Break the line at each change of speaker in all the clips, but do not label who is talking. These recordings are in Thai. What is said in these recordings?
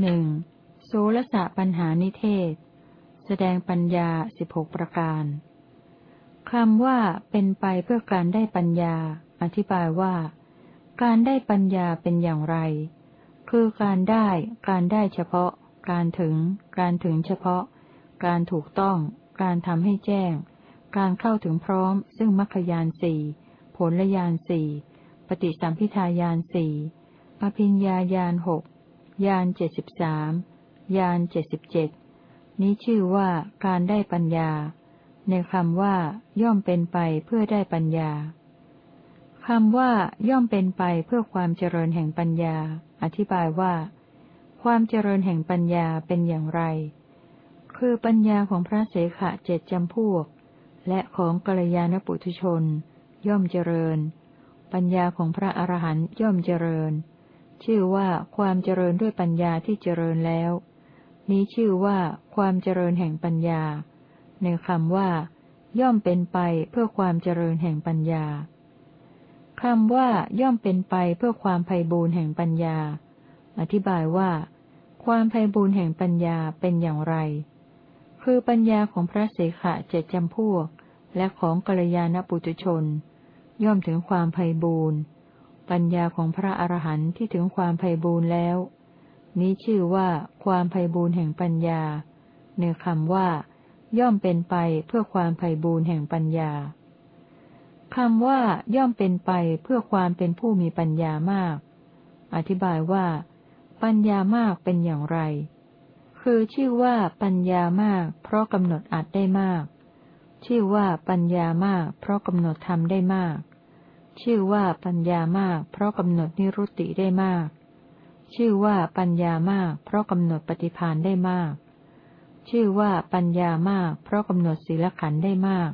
หนึ่งสูลสะปัญหานิเทศ แสดงปัญญาสิบหกประการคำว่าเป็นไปเพื่อการได้ปัญญา อธิบายว่า การได้ปัญญาเป็นอย่างไร คือการได้ การได้เฉพาะ การถึง การถึงเฉพาะ การถูกต้อง การทำให้แจ้ง การเข้าถึงพร้อม ซึ่งมรรคยานสี่ผลยานสี่ปฏิสัมพิทายานสี่ อภิญญายานหกยานเจ็ดสิบสามยานเจ็ดสิบเจ็ดนี้ชื่อว่าการได้ปัญญา ในคำว่า ย่อมเป็นไปเพื่อได้ปัญญาคำว่าย่อมเป็นไปเพื่อความเจริญแห่งปัญญา อธิบายว่า ความเจริญแห่งปัญญาเป็นอย่างไร คือปัญญาของพระเสขะเจ็ดจำพวก และของกัลยาณปุถุชน ย่อมเจริญ ปัญญาของพระอรหันย่อมเจริญ ชื่อว่าความเจริญด้วยปัญญาที่เจริญแล้ว นี้ชื่อว่าความเจริญแห่งปัญญา ในคำว่า ย่อมเป็นไปเพื่อความเจริญแห่งปัญญาคำว่าย่อมเป็นไปเพื่อความไพ่บูรแห่งปัญญา อธิบายว่า ความไพ่บูรแห่งปัญญาเป็นอย่างไร คือปัญญาของพระเสขะเจ็ดจำพวก และของกัลยาณปุตุชน ย่อมถึงความไพ่บูรณ์ ปัญญาของพระอรหันต์ที่ถึงความไพ่บูรณ์แล้ว นี้ชื่อว่าความไพ่บูรณ์แห่งปัญญาในคำว่า ย่อมเป็นไปเพื่อความไพ่บูรณ์แห่งปัญญาคำว่าย่อมเป็นไปเพื่อความเป็นผู้มีปัญญามาก อธิบายว่า ปัญญามากเป็นอย่างไร คือชื่อว่าปัญญามาก เพราะกำหนดอัดได้มาก ชื่อว่าปัญญามาก เพราะกำหนดทำได้มาก ชื่อว่าปัญญามาก เพราะกำหนดนิรุตติได้มาก ชื่อว่าปัญญามาก เพราะกำหนดปฏิพานได้มาก ชื่อว่าปัญญามาก เพราะกำหนดศีลขันได้มาก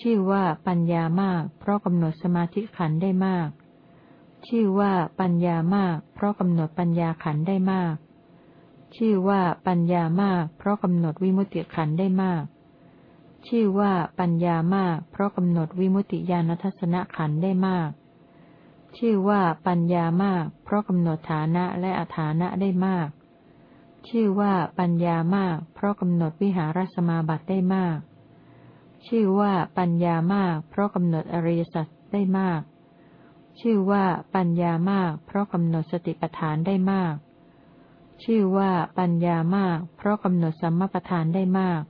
ชื่อว่าปัญญามาก เพราะกำหนดสมาธิขันได้มาก ชื่อว่าปัญญามาก เพราะกำหนดปัญญาขันได้มาก ชื่อว่าปัญญามาก เพราะกำหนดวิมุตติขันได้มาก ชื่อว่าปัญญามาก เพราะกำหนดวิมุติญาณทัศนขันได้มาก ชื่อว่าปัญญามาก เพราะกำหนดฐานะและอาฐานะได้มาก ชื่อว่าปัญญามาก เพราะกำหนดวิหารสมาบัติได้มาก ชื่อว่าปัญญามาก เพราะกำหนดอริยสัจได้มาก ชื่อว่าปัญญามาก เพราะกำหนดสติปัฏฐานได้มาก ชื่อว่าปัญญามาก เพราะกำหนดสัมมาปัฏฐานได้มาก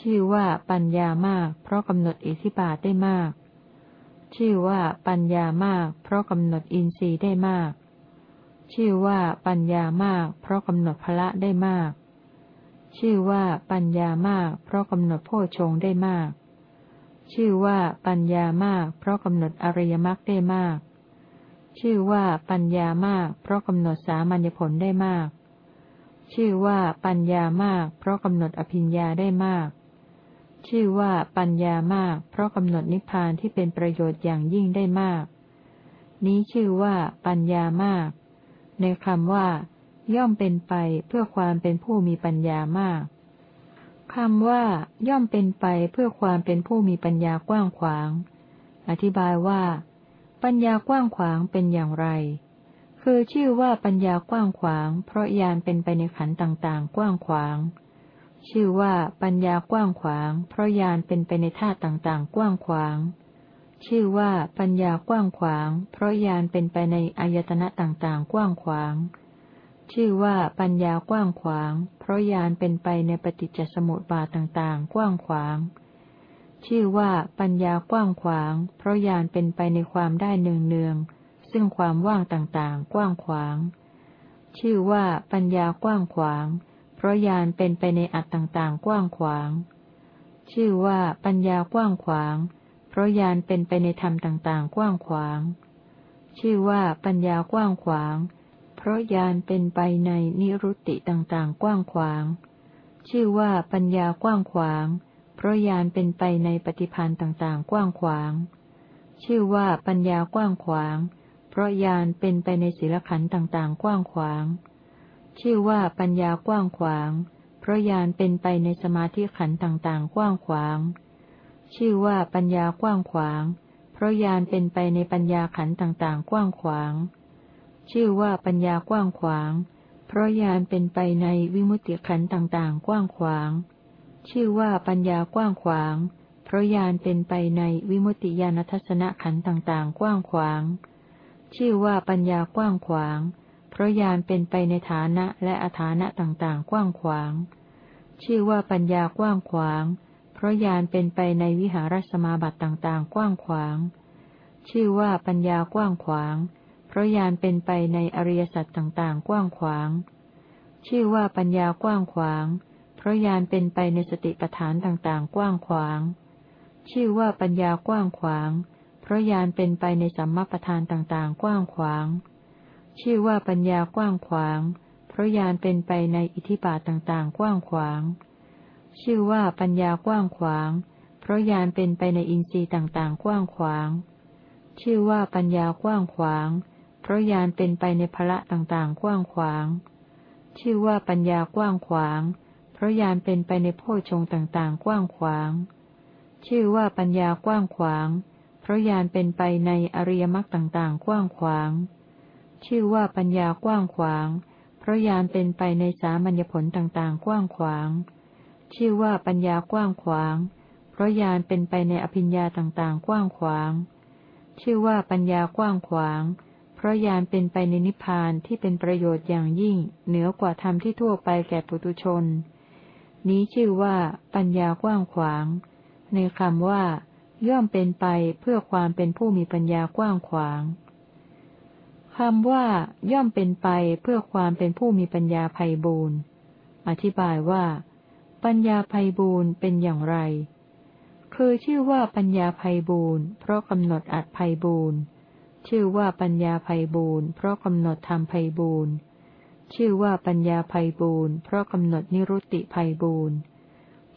ชื่อว่าปัญญามาก เพราะกำหนดอิทธิบาทได้มาก ชื่อว่าปัญญามาก เพราะกำหนดอินทรีย์ได้มาก ชื่อว่าปัญญามาก เพราะกำหนดพละได้มาก ชื่อว่าปัญญามาก เพราะกำหนดโพชงได้มาก ชื่อว่าปัญญามาก เพราะกำหนดอริยมรรคได้มาก ชื่อว่าปัญญามาก เพราะกำหนดสามัญญผลได้มาก ชื่อว่าปัญญามาก เพราะกำหนดอภิญญาได้มาก ชื่อว่าปัญญามาก เพราะกำหนดนิพพานที่เป็นประโยชน์อย่างยิ่งได้มาก นี้ชื่อว่าปัญญามาก ในคำว่า ย่อมเป็นไปเพื่อความเป็นผู้มีปัญญามากคำว่า ย่อมเป็นไปเพื่อความเป็นผู้มีปัญญากว้างขวาง อธิบายว่า ปัญญากว้างขวางเป็นอย่างไร คือชื่อว่าปัญญากว้างขวาง เพราะยานเป็นไปในขันต่างๆ กว้างขวาง ชื่อว่าปัญญากว้างขวาง เพราะญาณเป็นไปในธาตุต่างๆ กว้างขวาง ชื่อว่าปัญญากว้างขวาง เพราะญาณเป็นไปในอายตนะต่างๆ กว้างขวาง ชื่อว่าปัญญากว้างขวาง เพราะญาณเป็นไปในปฏิจจสมุปบาทต่างๆ กว้างขวาง ชื่อว่าปัญญากว้างขวาง เพราะญาณเป็นไปในความได้เนืองๆซึ่งความว่างต่างๆ กว้างขวาง ชื่อว่าปัญญากว้างขวาง ราะญาณเป็นไปในอัตต่างๆ กว้างขวาง ชื่อว่าปัญญากว้างขวาง เพราะญาณเป็นไปในธรรมต่างๆ กว้างขวาง ชื่อว่าปัญญากว้างขวาง เพราะญาณเป็นไปในนิรุตติต่างๆ กว้างขวาง ชื่อว่าปัญญากว้างขวาง เพราะญาณเป็นไปในปฏิพันธ์ต่างๆ กว้างขวาง ชื่อว่าปัญญากว้างขวาง เพราะญาณเป็นไปในศีลขันธ์ต่างๆ กว้างขวาง ชื่อว่าปัญญากว้างขวาง เพราะญาณเป็นไปในสมาธิขันต่างๆ กว้างขวาง ชื่อว่าปัญญากว้างขวาง เพราะญาณเป็นไปในปัญญาขันต่างๆ กว้างขวาง ชื่อว่าปัญญากว้างขวาง เพราะญาณเป็นไปในวิมุตติขันธ์ต่างๆ กว้างขวาง ชื่อว่าปัญญากว้างขวาง เพราะญาณเป็นไปในวิมุตติญาณทัศนะขันธ์ต่างๆ กว้างขวาง ชื่อว่าปัญญากว้างขวาง เพราะญาณเป็นไปในฐานะและอาฐานะต่างๆ กว้างขวาง ชื่อว่าปัญญากว้างขวาง เพราะญาณเป็นไปในวิหารสมาบัติต่างๆ กว้างขวาง ชื่อว่าปัญญากว้างขวาง เพราะญาณเป็นไปในอริยสัจต่างๆ กว้างขวาง ชื่อว่าปัญญากว้างขวาง เพราะญาณเป็นไปในสติปัฏฐานต่างๆ กว้างขวาง ชื่อว่าปัญญากว้างขวาง เพราะญาณเป็นไปในสัมมาปัฏฐานต่างๆ กว้างขวาง ชื่อว่าปัญญากว้างขวาง เพราะญาณเป็นไปในอิทธิบาทต่างๆ กว้างขวาง ชื่อว่าปัญญากว้างขวาง เพราะญาณเป็นไปในอินทรีย์ต่างๆ กว้างขวาง ชื่อว่าปัญญากว้างขวาง เพราะญาณเป็นไปในภละต่างๆ กว้างขวาง ชื่อว่าปัญญากว้างขวาง เพราะญาณเป็นไปในโพชงต่างๆ กว้างขวาง ชื่อว่าปัญญากว้างขวาง เพราะญาณเป็นไปในอริยมรรคต่างๆ กว้างขวาง ชื่อว่าปัญญากว้างขวาง เพราะญาณเป็นไปในสามัญญผลต่างๆ กว้างขวาง ชื่อว่าปัญญากว้างขวาง เพราะญาณเป็นไปในอภิญญาต่างๆ กว้างขวาง ชื่อว่าปัญญากว้างขวาง เพราะญาณเป็นไปในนิพพานที่เป็นประโยชน์อย่างยิ่ง เหนือกว่าธรรมที่ทั่วไปแก่ปุตุชน นี้ชื่อว่าปัญญากว้างขวาง ในคำว่า ย่อมเป็นไปเพื่อความเป็นผู้มีปัญญากว้างขวาง คำว่าย่อมเป็นไปเพื่อความเป็นผู้มีปัญญาภัยบูรณ์อธิบายว่า ปัญญาภัยบูรณ์เป็นอย่างไร คือชื่อว่าปัญญาภัยบูรณ์เพราะกำหนดอัดภัยบูรณ์ชื่อว่าปัญญาภัยบูรณ์เพราะกำหนดธรรมภัยบูรณ์ชื่อว่าปัญญาภัยบูรณ์เพราะกำหนดนิรุตติภัยบูรณ์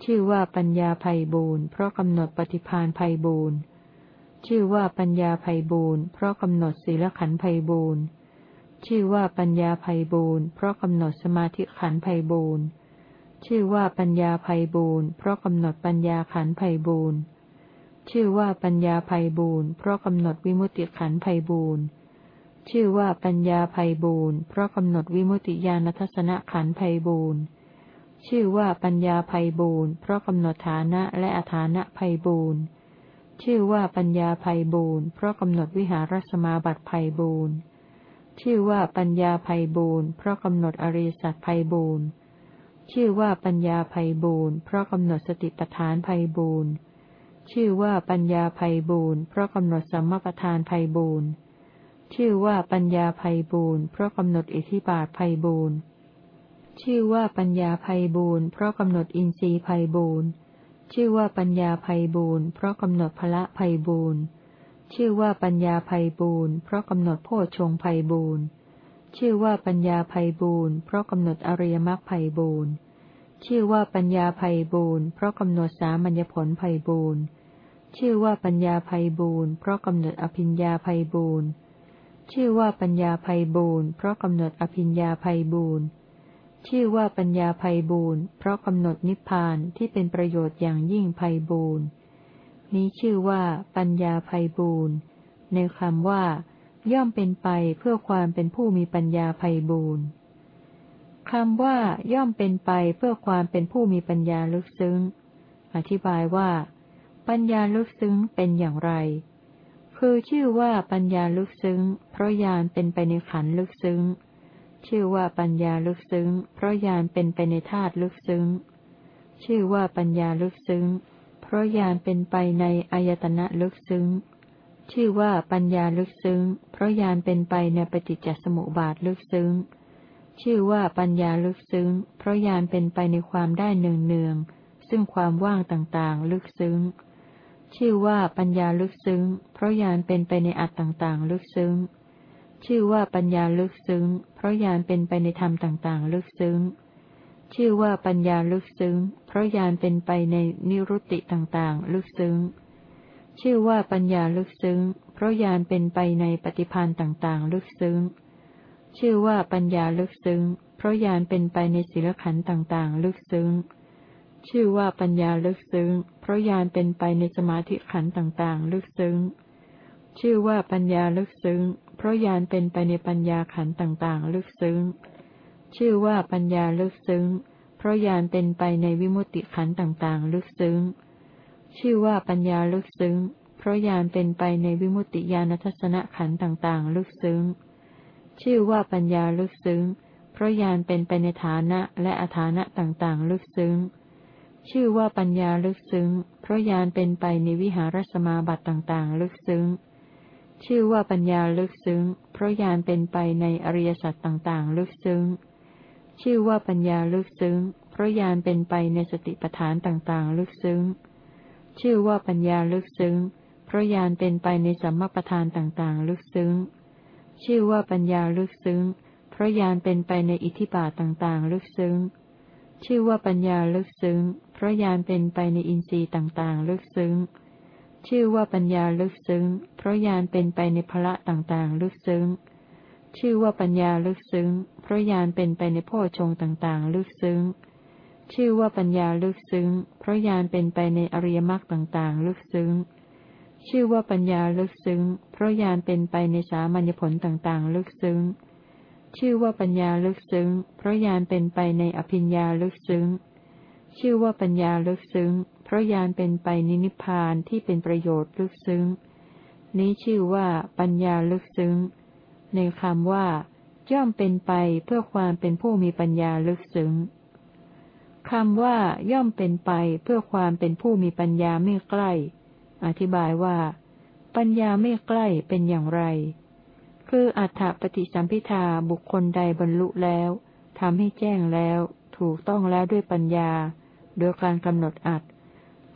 ชื่อว่าปัญญาภัยบูรณ์เพราะกำหนดปฏิพานภัยบูรณ์ ชื่อว่าปัญญาภัยบูรณ์เพราะกำหนดศีลขันภัยบูรณ์ชื่อว่าปัญญาภัยบูรณ์เพราะกำหนดสมาธิขันภัยบูรณ์ชื่อว่าปัญญาภัยบูรณ์เพราะกำหนดปัญญาขันภัยบูรณ์ชื่อว่าปัญญาภัยบูรณ์เพราะกำหนดวิมุติขันภัยบูรณ์ชื่อว่าปัญญาภัยบูรณ์เพราะกำหนดวิมุติญาณทัศนขันภัยบูรณ์ชื่อว่าปัญญาภัยบูรณ์เพราะกำหนดฐานะและอาฐานะภัยบูรณ์ ชื่อว่าปัญญาภัยบูรณ์เพราะกำหนดวิหารสมาบัติภัยบูรณ์ชื่อว่าปัญญาภัยบูรณ์เพราะกำหนดอริสัตภัยบูรณ์ชื่อว่าปัญญาภัยบูรณ์เพราะกำหนดสติปัฏฐานภัยบูรณ์ชื่อว่าปัญญาภัยบูรณ์เพราะกำหนดสัมมาประธานภัยบูรณ์ชื่อว่าปัญญาภัยบูรณ์เพราะกำหนดอิทธิบาทภัยบูรณ์ชื่อว่าปัญญาภัยบูรณ์เพราะกำหนดอินทรีย์ภัยบูรณ์ ชื่อว่าปัญญาภัยบูรณ์เพราะกำหนดพละภัยบูรณ์ชื่อว่าปัญญาภัยบูรณ์เพราะกำหนดโพชงภัยบูรณ์ชื่อว่าปัญญาภัยบูรณ์เพราะกำหนดอริยมรรคภัยบูรณ์ชื่อว่าปัญญาภัยบูรณ์เพราะกำหนดสามัญญผลภัยบูรณ์ชื่อว่าปัญญาภัยบูรณ์เพราะกำหนดอภิญญาภัยบูรณ์ชื่อว่าปัญญาภัยบูรณ์เพราะกำหนดอภิญญาภัยบูรณ์ ชื่อว่าปัญญาภัยบูรณ์เพราะกำหนดนิพพานที่เป็นประโยชน์อย่างยิ่งภัยบูรณ์นี้ชื่อว่าปัญญาภัยบูรณ์ในคำว่า ย่อมเป็นไปเพื่อความเป็นผู้มีปัญญาภัยบูรณ์คำว่าย่อมเป็นไปเพื่อความเป็นผู้มีปัญญาลึกซึ้ง อธิบายว่า ปัญญาลึกซึ้งเป็นอย่างไร คือชื่อว่าปัญญาลึกซึ้ง เพราะญาณเป็นไปในขันลึกซึ้ง ชื่อว่าปัญญาลึกซึ้ง เพราะญาณเป็นไปในธาตุลึกซึ้ง ชื่อว่าปัญญาลึกซึ้ง เพราะญาณเป็นไปในอายตนะลึกซึ้ง ชื่อว่าปัญญาลึกซึ้ง เพราะญาณเป็นไปในปฏิจจสมุปบาทลึกซึ้ง ชื่อว่าปัญญาลึกซึ้ง เพราะญาณเป็นไปในความได้เนืองเนืองซึ่งความว่างต่างๆ ลึกซึ้ง ชื่อว่าปัญญาลึกซึ้ง เพราะญาณเป็นไปในอัตต่างๆ ลึกซึ้ง ชื่อว่าปัญญาลึกซึ้ง เพราะญาณเป็นไปในธรรมต่างๆ ลึกซึ้ง ชื่อว่าปัญญาลึกซึ้ง เพราะญาณเป็นไปในนิรุตติต่างๆ ลึกซึ้ง ชื่อว่าปัญญาลึกซึ้ง เพราะญาณเป็นไปในปฏิพันธ์ต่างๆ ลึกซึ้ง ชื่อว่าปัญญาลึกซึ้ง เพราะญาณเป็นไปในศีลขันธ์ต่างๆ ลึกซึ้ง ชื่อว่าปัญญาลึกซึ้ง เพราะญาณเป็นไปในสมาธิขันต่างๆ ลึกซึ้ง ชื่อว่าปัญญาลึกซึ้ง เพราะญาณเป็นไปในปัญญาขันต่างๆ ลึกซึ้ง ชื่อว่าปัญญาลึกซึ้ง เพราะญาณเป็นไปในวิมุตติขันต่างๆ ลึกซึ้ง ชื่อว่าปัญญาลึกซึ้ง เพราะญาณเป็นไปในวิมุตติญาณทัศนขันต่างๆ ลึกซึ้ง ชื่อว่าปัญญาลึกซึ้ง เพราะญาณเป็นไปในฐานะและอาฐานะต่างๆ ลึกซึ้ง ชื่อว่าปัญญาลึกซึ้ง เพราะญาณเป็นไปในวิหารสมาบัติต่างๆ ลึกซึ้ง ชื่อว่าปัญญาลึกซึ้ง เพราะญาณเป็นไปในอริยสัจต่างๆ ลึกซึ้ง ชื่อว่าปัญญาลึกซึ้ง เพราะญาณเป็นไปในสติปัฏฐานต่างๆ ลึกซึ้ง ชื่อว่าปัญญาลึกซึ้ง เพราะญาณเป็นไปในสัมมาประธานต่างๆ ลึกซึ้ง ชื่อว่าปัญญาลึกซึ้ง เพราะญาณเป็นไปในอิทธิบาทต่างๆ ลึกซึ้ง ชื่อว่าปัญญาลึกซึ้ง เพราะญาณเป็นไปในอินทรีย์ต่างๆ ลึกซึ้ง ชื่อว่าปัญญาลึกซึ้ง เพราะญาณเป็นไปในพละต่างๆ ลึกซึ้ง ชื่อว่าปัญญาลึกซึ้ง เพราะญาณเป็นไปในพ่อชงต่างๆ ลึกซึ้ง ชื่อว่าปัญญาลึกซึ้ง เพราะญาณเป็นไปในอริยมรรคต่างๆ ลึกซึ้ง ชื่อว่าปัญญาลึกซึ้ง เพราะญาณเป็นไปในสามัญญผลต่างๆ ลึกซึ้ง ชื่อว่าปัญญาลึกซึ้ง เพราะญาณเป็นไปในอภิญญาลึกซึ้ง ชื่อว่าปัญญาลึกซึ้ง เพราะญาณเป็นไปนินิพพานที่เป็นประโยชน์ลึกซึ้ง นี้ชื่อว่าปัญญาลึกซึ้ง ในคำว่า ย่อมเป็นไปเพื่อความเป็นผู้มีปัญญาลึกซึ้งคำว่าย่อมเป็นไปเพื่อความเป็นผู้มีปัญญาไม่ใกล้ อธิบายว่า ปัญญาไม่ใกล้เป็นอย่างไร คืออัฏฐปฏิสัมพิทาบุคคลใดบรรลุแล้วทำให้แจ้งแล้ว ถูกต้องแล้วด้วยปัญญา โดยการกำหนดอัด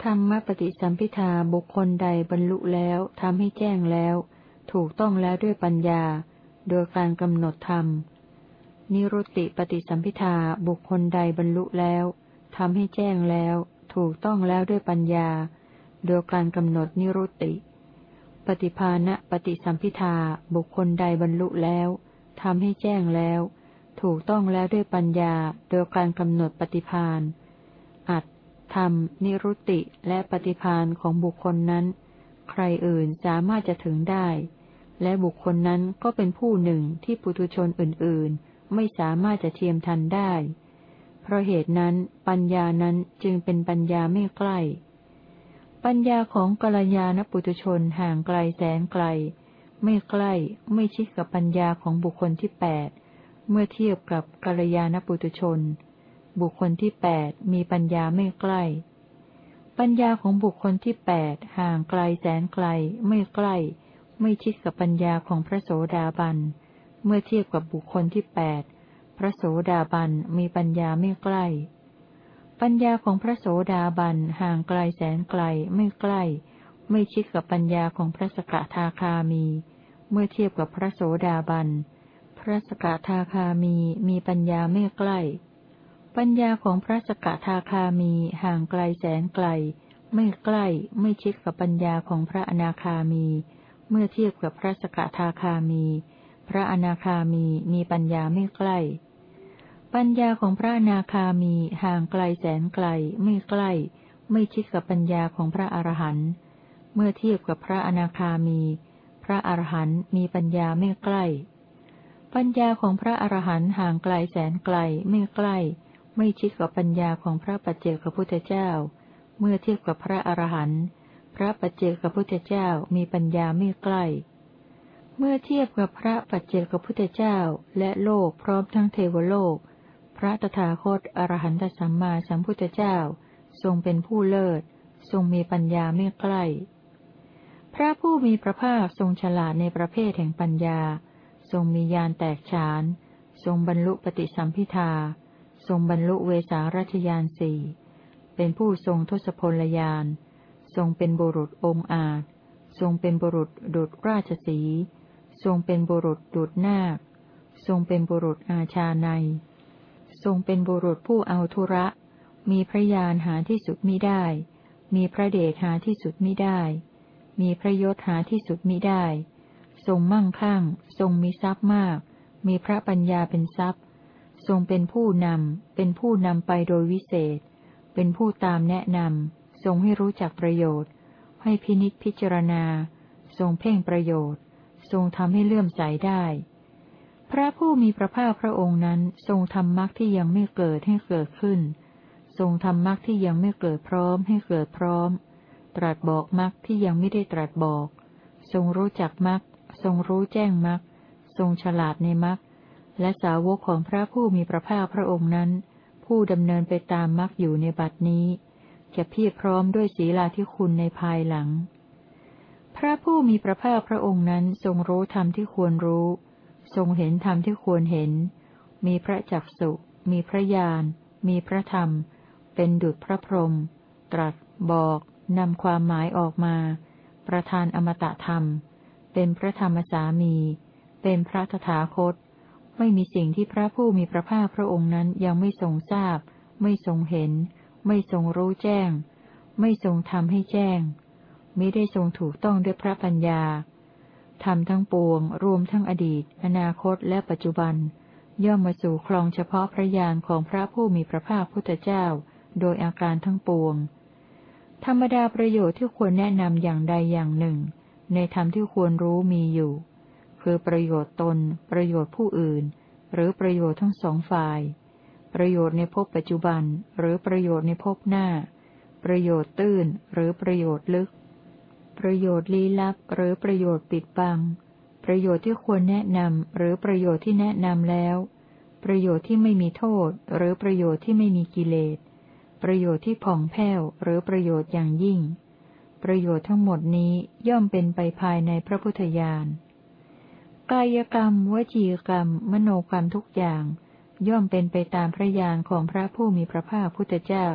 ธรรมปฏิสัมพิทาบุคคลใดบรรลุแล้วทำให้แจ้งแล้ว ถูกต้องแล้วด้วยปัญญา โดยการกำหนดธรรม นิรุตติปฏิสัมพิทาบุคคลใดบรรลุแล้วทำให้แจ้งแล้ว ถูกต้องแล้วด้วยปัญญา โดยการกำหนดนิรุตติ ปฏิภาณปฏิสัมพิทาบุคคลใดบรรลุแล้วทำให้แจ้งแล้ว ถูกต้องแล้วด้วยปัญญา โดยการกำหนดปฏิภาณ ธรรม นิรุติและปฏิพานของบุคคลนั้น ใครอื่นสามารถจะถึงได้ และบุคคลนั้นก็เป็นผู้หนึ่งที่ปุถุชนอื่นๆ ไม่สามารถจะเทียมทันได้ เพราะเหตุนั้นปัญญานั้นจึงเป็นปัญญาไม่ใกล้ ปัญญาของกัลยาณปุถุชนห่างไกลแสนไกล ไม่ใกล้ไม่ชิดกับปัญญาของบุคคลที่แปดเมื่อเทียบกับกัลยาณปุถุชน บุคคลที่แปดมีปัญญาไม่ใกล้ ปัญญาของบุคคลที่แปดห่างไกลแสนไกล ไม่ใกล้ ไม่ชิดกับปัญญาของพระโสดาบัน เมื่อเทียบกับบุคคลที่แปดพระโสดาบันมีปัญญาไม่ใกล้ ปัญญาของพระโสดาบันห่างไกลแสนไกล ไม่ใกล้ ไม่ชิดกับปัญญาของพระสกทาคามี เมื่อเทียบกับพระโสดาบัน พระสกทาคามีมีปัญญาไม่ใกล้ ปัญญาของพระสกทาคามีห่างไกลแสนไกล ไม่ใกล้ไม่ชิดกับปัญญาของพระอนาคามี เมื่อเทียบกับพระสกทาคามี พระอนาคามีมีปัญญาไม่ใกล้ ปัญญาของพระอนาคามีห่างไกลแสนไกล ไม่ใกล้ ไม่ชิดกับปัญญาของพระอรหันต์เมื่อเทียบกับพระอนาคามี พระอรหันต์มีปัญญาไม่ใกล้ ปัญญาของพระอรหันต์ห่างไกลแสนไกลไม่ใกล้ ไม่ชิดกับปัญญาของพระปัจเจกพุทธเจ้า เมื่อเทียบกับพระอรหันต์พระปัจเจกพุทธเจ้ามีปัญญาไม่ใกล้ เมื่อเทียบกับพระปัจเจกพุทธเจ้าและโลกพร้อมทั้งเทวโลก พระตถาคตอรหันตสัมมาสัมพุทธเจ้าทรงเป็นผู้เลิศ ทรงมีปัญญาไม่ใกล้ พระผู้มีพระภาคทรงฉลาดในประเภทแห่งปัญญา ทรงมีญาณแตกฉาน ทรงบรรลุปฏิสัมพิทา ทรงบรรลุเวสารัชยานสี่ เป็นผู้ทรงทศพลยาน ทรงเป็นบุรุษองอาจ ทรงเป็นบุรุษดุจราชสี ทรงเป็นบุรุษดุจนาค ทรงเป็นบุรุษอาชาใน ทรงเป็นบุรุษผู้เอาทุระ มีพระญาณหาที่สุดมิได้ มีพระเดชหาที่สุดมิได้ มีพระยศหาที่สุดมิได้ ทรงมั่งคั่ง ทรงมีทรัพย์มาก มีพระปัญญาเป็นทรัพย์ ทรงเป็นผู้นำ เป็นผู้นำไปโดยวิเศษ เป็นผู้ตามแนะนำ ทรงให้รู้จักประโยชน์ ให้พินิจพิจารณา ทรงเพ่งประโยชน์ททรงทำให้เลื่อมใสได้ พระผู้มีพระภาคพระองค์นั้นทรงทำมรรคที่ยังไม่เกิดให้เกิดขึ้น ทรงทำมรรคที่ยังไม่เกิดพร้อมให้เกิดพร้อม ตรัสบอกมรรคที่ยังไม่ได้ตรัสบอก ทรงรู้จักมรรค ทรงรู้แจ้งมรรค ทรงฉลาดในมรรค และสาวกของพระผู้มีพระภาคพระองค์นั้น ผู้ดำเนินไปตามมรรคอยู่ในบัดนี้ จะเพียรพร้อมด้วยศีลาที่คุณในภายหลัง พระผู้มีพระภาคพระองค์นั้นทรงรู้ธรรมที่ควรรู้ ทรงเห็นธรรมที่ควรเห็น มีพระจักสุมีพระญาณมีพระธรรม เป็นดุจพระพรหมตรัส บอกนำความหมายออกมา ประทานอมตะธรรม เป็นพระธรรมสามี เป็นพระตถาคต ไม่มีสิ่งที่พระผู้มีพระภาคพระองค์นั้นยังไม่ทรงทราบ ไม่ทรงเห็น ไม่ทรงรู้แจ้ง ไม่ทรงทำให้แจ้งมิได้ทรงถูกต้องด้วยพระปัญญาทำทั้งปวง รวมทั้งอดีต อนาคตและปัจจุบัน ย่อมมาสู่คลองเฉพาะพระญาณของพระผู้มีพระภาคพุทธเจ้า โดยอาการทั้งปวง ธรรมดาประโยชน์ที่ควรแนะนำอย่างใดอย่างหนึ่ง ในธรรมที่ควรรู้มีอยู่ คือประโยชน์ตน ประโยชน์ผู้อื่น หรือประโยชน์ทั้งสองฝ่าย ประโยชน์ในภพปัจจุบัน หรือประโยชน์ในภพหน้า ประโยชน์ตื้น หรือประโยชน์ลึก ประโยชน์ลี้ลับ หรือประโยชน์ปิดบัง ประโยชน์ที่ควรแนะนำ หรือประโยชน์ที่แนะนำแล้ว ประโยชน์ที่ไม่มีโทษ หรือประโยชน์ที่ไม่มีกิเลส ประโยชน์ที่ผ่องแผ้ว หรือประโยชน์อย่างยิ่งประโยชน์ทั้งหมดนี้ย่อมเป็นไปภายในพระพุทธญาณ กายกรรม วจีกรรม มโนกรรมทุกอย่าง ย่อมเป็นไปตามพระญาณของพระผู้มีพระภาคพุทธเจ้า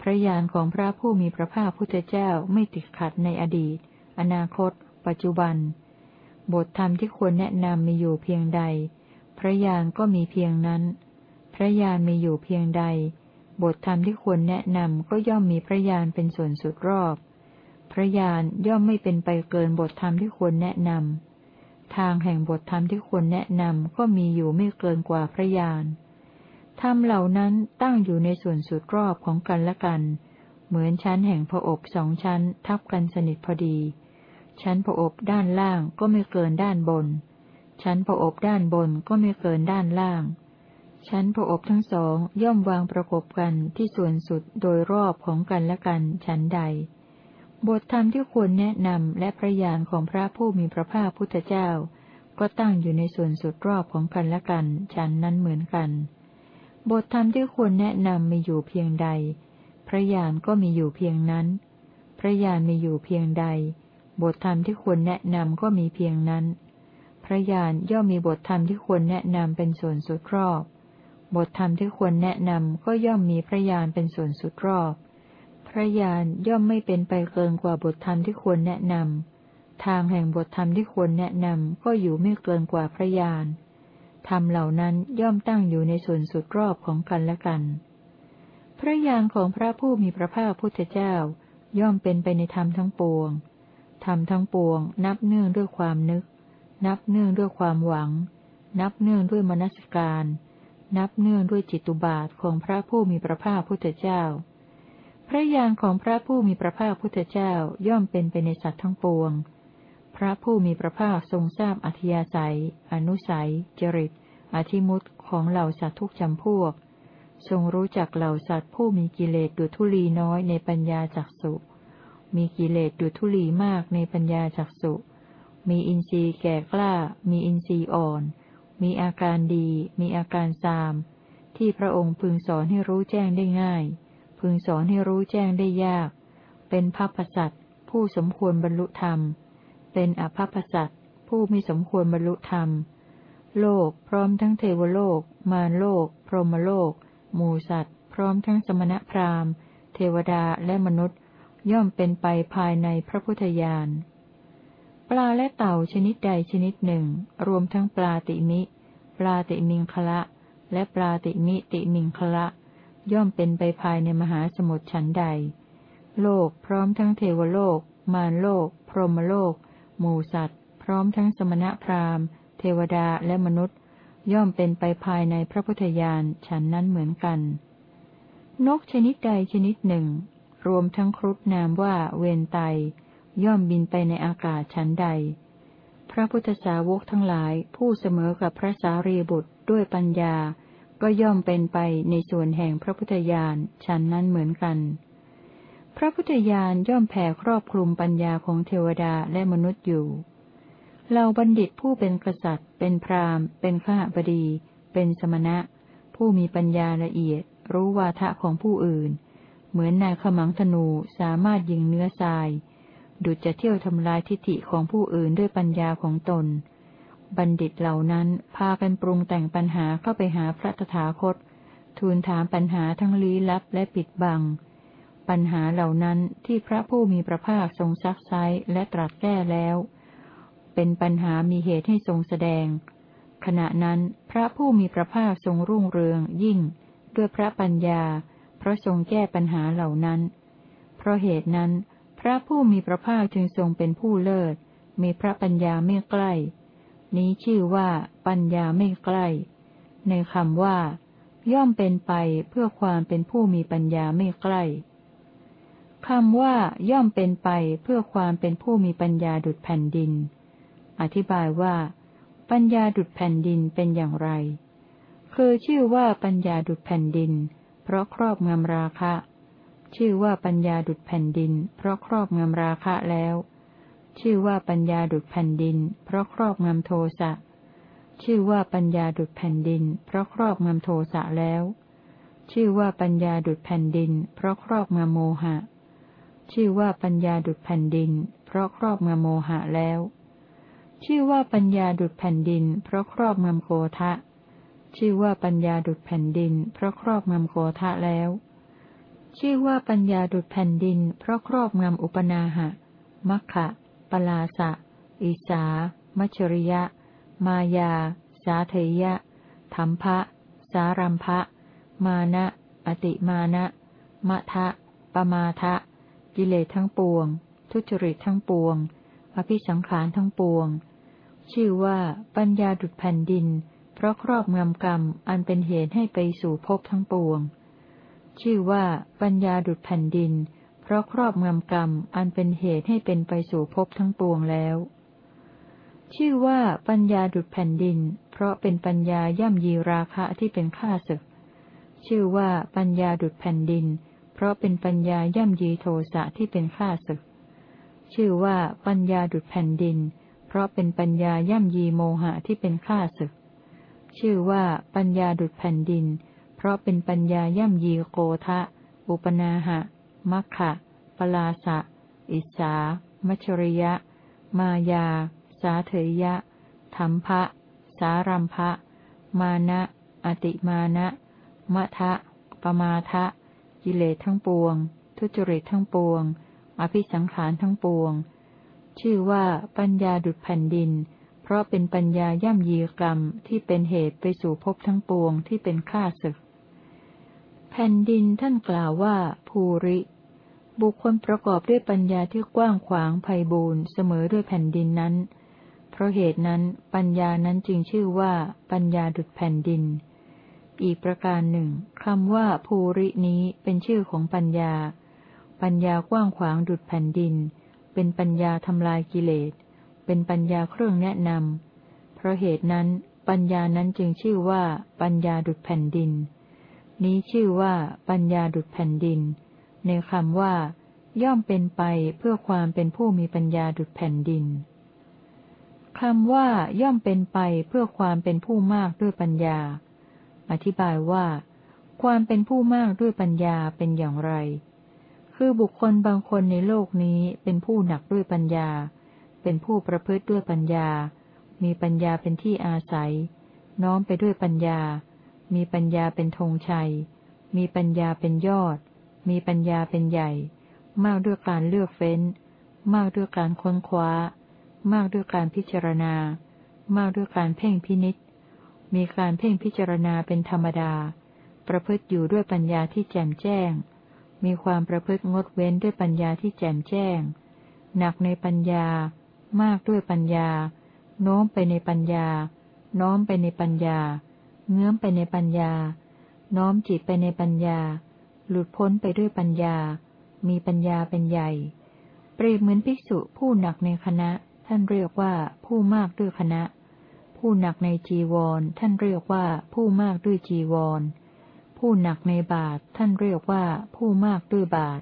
พระญาณของพระผู้มีพระภาคพุทธเจ้าไม่ติดขัดในอดีต อนาคต ปัจจุบัน บทธรรมที่ควรแนะนำมีอยู่เพียงใด พระญาณก็มีเพียงนั้น พระญาณมีอยู่เพียงใด บทธรรมที่ควรแนะนำก็ย่อมมีพระญาณเป็นส่วนสุดรอบ พระญาณย่อมไม่เป็นไปเกินบทธรรมที่ควรแนะนำ ทางแห่งบทธรรมที่ควรแนะนำก็มีอยู่ไม่เกินกว่าพระญาณธรรมเหล่านั้นตั้งอยู่ในส่วนสุดรอบของกันและกัน เหมือนชั้นแห่งผอบสองชั้นทับกันสนิทพอดี ชั้นผอบด้านล่างก็ไม่เกินด้านบน ชั้นผอบด้านบนก็ไม่เกินด้านล่าง ชั้นผอบทั้งสองย่อมวางประกบกันที่ส่วนสุดโดยรอบของกันและกันชั้นใด บทธรรมที่ควรแนะนำและพระญาณของพระผู้มีพระภาคพุทธเจ้า ก็ตั้งอยู่ในส่วนสุดรอบของกันและกันฉันนั้นเหมือนกัน บทธรรมที่ควรแนะนำมีอยู่เพียงใด พระญาณก็มีอยู่เพียงนั้น พระญาณมีอยู่เพียงใด บทธรรมที่ควรแนะนำก็มีเพียงนั้น พระญาณย่อมมีบทธรรมที่ควรแนะนำเป็นส่วนสุดรอบ บทธรรมที่ควรแนะนำก็ย่อมมีพระญาณเป็นส่วนสุดรอบ ระญาณย่อมไม่เป็นไปเกินกว่าบทธรรมที่ควรแนะนำ ทางแห่งบทธรรมที่ควรแนะนำก็อยู่ไม่เกินกว่าพระญาณธรรมเหล่านั้นย่อมตั้งอยู่ในส่วนสุดรอบของกันและกัน พระญาณของพระผู้มีพระภาคพุทธเจ้า ย่อมเป็นไปในธรรมทั้งปวง ธรรมทั้งปวง นับเนื่องด้วยความนึก นับเนื่องด้วยความหวัง นับเนื่องด้วยมนสการ นับเนื่องด้วยจิตตุบาทของพระผู้มีพระภาคพุทธเจ้า พระญาณของพระผู้มีพระภาคพุทธเจ้าย่อมเป็นไปในสัตว์ทั้งปวง พระผู้มีพระภาคทรงทราบอัธยาศัย อนุสัย จริต อธิมุตของเหล่าสัตว์ทุกจำพวก ทรงรู้จักเหล่าสัตว์ผู้มีกิเลสดุทุลีน้อยในปัญญาจักสุ มีกิเลสดุทุลีมากในปัญญาจักสุ มีอินทรีย์แก่กล้า มีอินทรีย์อ่อน มีอาการดี มีอาการซาม ที่พระองค์พึงสอนให้รู้แจ้งได้ง่าย พึงสอนให้รู้แจ้งได้ยาก เป็นพัพสัตผู้สมควรบรรลุธรรม เป็นอภัพสัตผู้ไม่สมควรบรรลุธรรม โลกพร้อมทั้งเทวโลก มารโลก พรหมโลก หมูสัตว์ พร้อมทั้งสมณพราหมณ์ เทวดาและมนุษย์ ย่อมเป็นไปภายในพระพุทธญาณ ปลาและเต่าชนิดใดชนิดหนึ่ง รวมทั้งปลาติมิ ปลาติมิงคละ และปลาติมิติมิงคละ ย่อมเป็นไปภายในมหาสมุทรฉันใด โลกพร้อมทั้งเทวโลก มารโลก พรหมโลก หมูสัตว์ พร้อมทั้งสมณพราหมณ์ เทวดาและมนุษย์ ย่อมเป็นไปภายในพระพุทธญาณฉันนั้นเหมือนกัน นกชนิดใดชนิดหนึ่ง รวมทั้งครุฑนามว่าเวนไต ย่อมบินไปในอากาศชั้นใดพพระพุทธสาวกทั้งหลายผู้เสมอกับพระสารีบุตรด้วยปัญญา ก็ย่อมเป็นไปในส่วนแห่งพระพุทธญาณฉันนั้นเหมือนกัน พระพุทธญาณย่อมแผ่ครอบคลุมปัญญาของเทวดาและมนุษย์อยู่เราบัณฑิตผู้เป็นกษัตริย์ เป็นพราหมณ์ เป็นข้าบดี เป็นสมณะ ผู้มีปัญญาละเอียด รู้วาทะของผู้อื่น เหมือนนายขมังธนูสามารถยิงเนื้อทราย ดุจจะเที่ยวทำลายทิฏฐิของผู้อื่นด้วยปัญญาของตน บัณฑิตเหล่านั้นพากันปรุงแต่งปัญหาเข้าไปหาพระตถาคต ทูลถามปัญหาทั้งลี้ลับและปิดบัง ปัญหาเหล่านั้นที่พระผู้มีพระภาคทรงซักไซและตรัสแก้แล้ว เป็นปัญหามีเหตุให้ทรงแสดง ขณะนั้นพระผู้มีพระภาคทรงรุ่งเรืองยิ่ง ด้วยพระปัญญา เพราะทรงแก้ปัญหาเหล่านั้น เพราะเหตุนั้น พระผู้มีพระภาคจึงทรงเป็นผู้เลิศ มีพระปัญญาไม่ใกล้ นี้ชื่อว่าปัญญาไม่ใกล้ ในคำว่า ย่อมเป็นไปเพื่อความเป็นผู้มีปัญญาไม่ใกล้คำว่าย่อมเป็นไปเพื่อความเป็นผู้มีปัญญาดุดแผ่นดิน อธิบายว่า ปัญญาดุดแผ่นดินเป็นอย่างไร คือชื่อว่าปัญญาดุดแผ่นดิน เพราะครอบงำราคะ ชื่อว่าปัญญาดุดแผ่นดิน เพราะครอบงำราคะแล้ว ชื่อว่าปัญญาดุดแผ่นดิน เพราะครอบงำโทสะ ชื่อว่าปัญญาดุดแผ่นดิน เพราะครอบงำโทสะแล้ว ชื่อว่าปัญญาดุดแผ่นดิน เพราะครอบงำโมหะ ชื่อว่าปัญญาดุดแผ่นดิน เพราะครอบงำโมหะแล้ว ชื่อว่าปัญญาดุดแผ่นดิน เพราะครอบงำโกทะ ชื่อว่าปัญญาดุดแผ่นดิน เพราะครอบงำโกทะแล้ว ชื่อว่าปัญญาดุดแผ่นดิน เพราะครอบงำอุปนาหะมัคคะ ลาสะ อิสา มัชริยะ มายา สาเทยะธรรมภะ สารัมภะ มานะ อติมานะมะทะปมาทะ กิเลสทั้งปวง ทุจริตทั้งปวง อภิสังขารทั้งปวง ชื่อว่าปัญญาดุดแผ่นดิน เพราะครอบงำกรรมอันเป็นเหตุให้ไปสู่ภพทั้งปวง ชื่อว่าปัญญาดุดแผ่นดิน เพราะครอบงำกรรมอันเป็นเหตุให้เป็นไปสู่ภพทั้งปวงแล้ว ชื่อว่าปัญญาดุดแผ่นดิน เพราะเป็นปัญญาย่ำยีราคะที่เป็นข้าศึก ชื่อว่าปัญญาดุดแผ่นดิน เพราะเป็นปัญญาย่ำยีโทสะที่เป็นข้าศึก ชื่อว่าปัญญาดุดแผ่นดิน เพราะเป็นปัญญาย่ำยีโมหะที่เป็นข้าศึก ชื่อว่าปัญญาดุดแผ่นดิน เพราะเป็นปัญญาย่ำยีโกทะ อุปนาหะ มัคคะปลาสะ อิสา มัชริยะ มายา สาเถยะธรรมภะสารัมภะ มานะ อติมานะมะทะปมาทะ กิเลสทั้งปวง ทุจริตทั้งปวง อภิสังขารทั้งปวง ชื่อว่าปัญญาดุดแผ่นดิน เพราะเป็นปัญญาย่ำยีกรรมที่เป็นเหตุไปสู่ภพทั้งปวงที่เป็นข้าศึก แผ่นดินท่านกล่าวว่า ภูริ บุคคลประกอบด้วยปัญญาที่กว้างขวางไพ่บูรณ์เสมอด้วยแผ่นดินนั้น เพราะเหตุนั้นปัญญานั้นจึงชื่อว่าปัญญาดุดแผ่นดิน อีกประการหนึ่งคำว่าภูรินี้เป็นชื่อของปัญญา ปัญญากว้างขวางดุดแผ่นดิน เป็นปัญญาทำลายกิเลส เป็นปัญญาเครื่องแนะนำเพราะเหตุนั้น ปัญญานั้นจึงชื่อว่าปัญญาดุดแผ่นดิน นี้ชื่อว่าปัญญาดุดแผ่นดิน ในคำว่า ย่อมเป็นไปเพื่อความเป็นผู้มีปัญญาดุดแผ่นดินคำว่าย่อมเป็นไปเพื่อความเป็นผู้มากด้วยปัญญา อธิบายว่า ความเป็นผู้มากด้วยปัญญาเป็นอย่างไร คือบุคคลบางคนในโลกนี้เป็นผู้หนักด้วยปัญญา เป็นผู้ประพฤติด้วยปัญญา มีปัญญาเป็นที่อาศัย น้อมไปด้วยปัญญา มีปัญญาเป็นธงชัย มีปัญญาเป็นยอด มีปัญญาเป็นใหญ่ มากด้วยการเลือกเฟ้น มากด้วยการค้นคว้า มากด้วยการพิจารณา มากด้วยการเพ่งพินิษมีการเพ่งพิจารณาเป็นธรรมดา ประพฤติอยู่ด้วยปัญญาที่แจ่มแจ้ง มีความประพฤติงดเว้นด้วยปัญญาที่แจ่มแจ้ง หนักในปัญญา มากด้วยปัญญา โน้มไปในปัญญา น้อมไปในปัญญา เงื้อมไปในปัญญา น้อมจิตไปในปัญญา หลุดพ้นไปด้วยปัญญา มีปัญญาเป็นใหญ่ เปรียบเหมือนภิกษุผู้หนักในคณะ ท่านเรียกว่าผู้มากด้วยคณะ ผู้หนักในจีวร ท่านเรียกว่าผู้มากด้วยจีวร ผู้หนักในบาทท่านเรียกว่าผู้มากด้วยบาท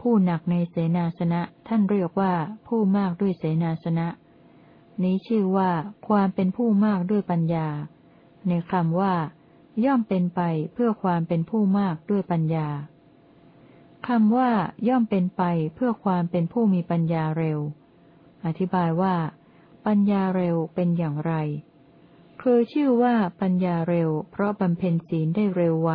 ผู้หนักในเสนาสนะ ท่านเรียกว่าผู้มากด้วยเสนาสนะ นี้ชื่อว่าความเป็นผู้มากด้วยปัญญา ในคำว่า ย่อมเป็นไปเพื่อความเป็นผู้มากด้วยปัญญาคำว่าย่อมเป็นไปเพื่อความเป็นผู้มีปัญญาเร็ว อธิบายว่า ปัญญาเร็วเป็นอย่างไร คือชื่อว่าปัญญาเร็ว เพราะบำเพ็ญศีลได้เร็วไว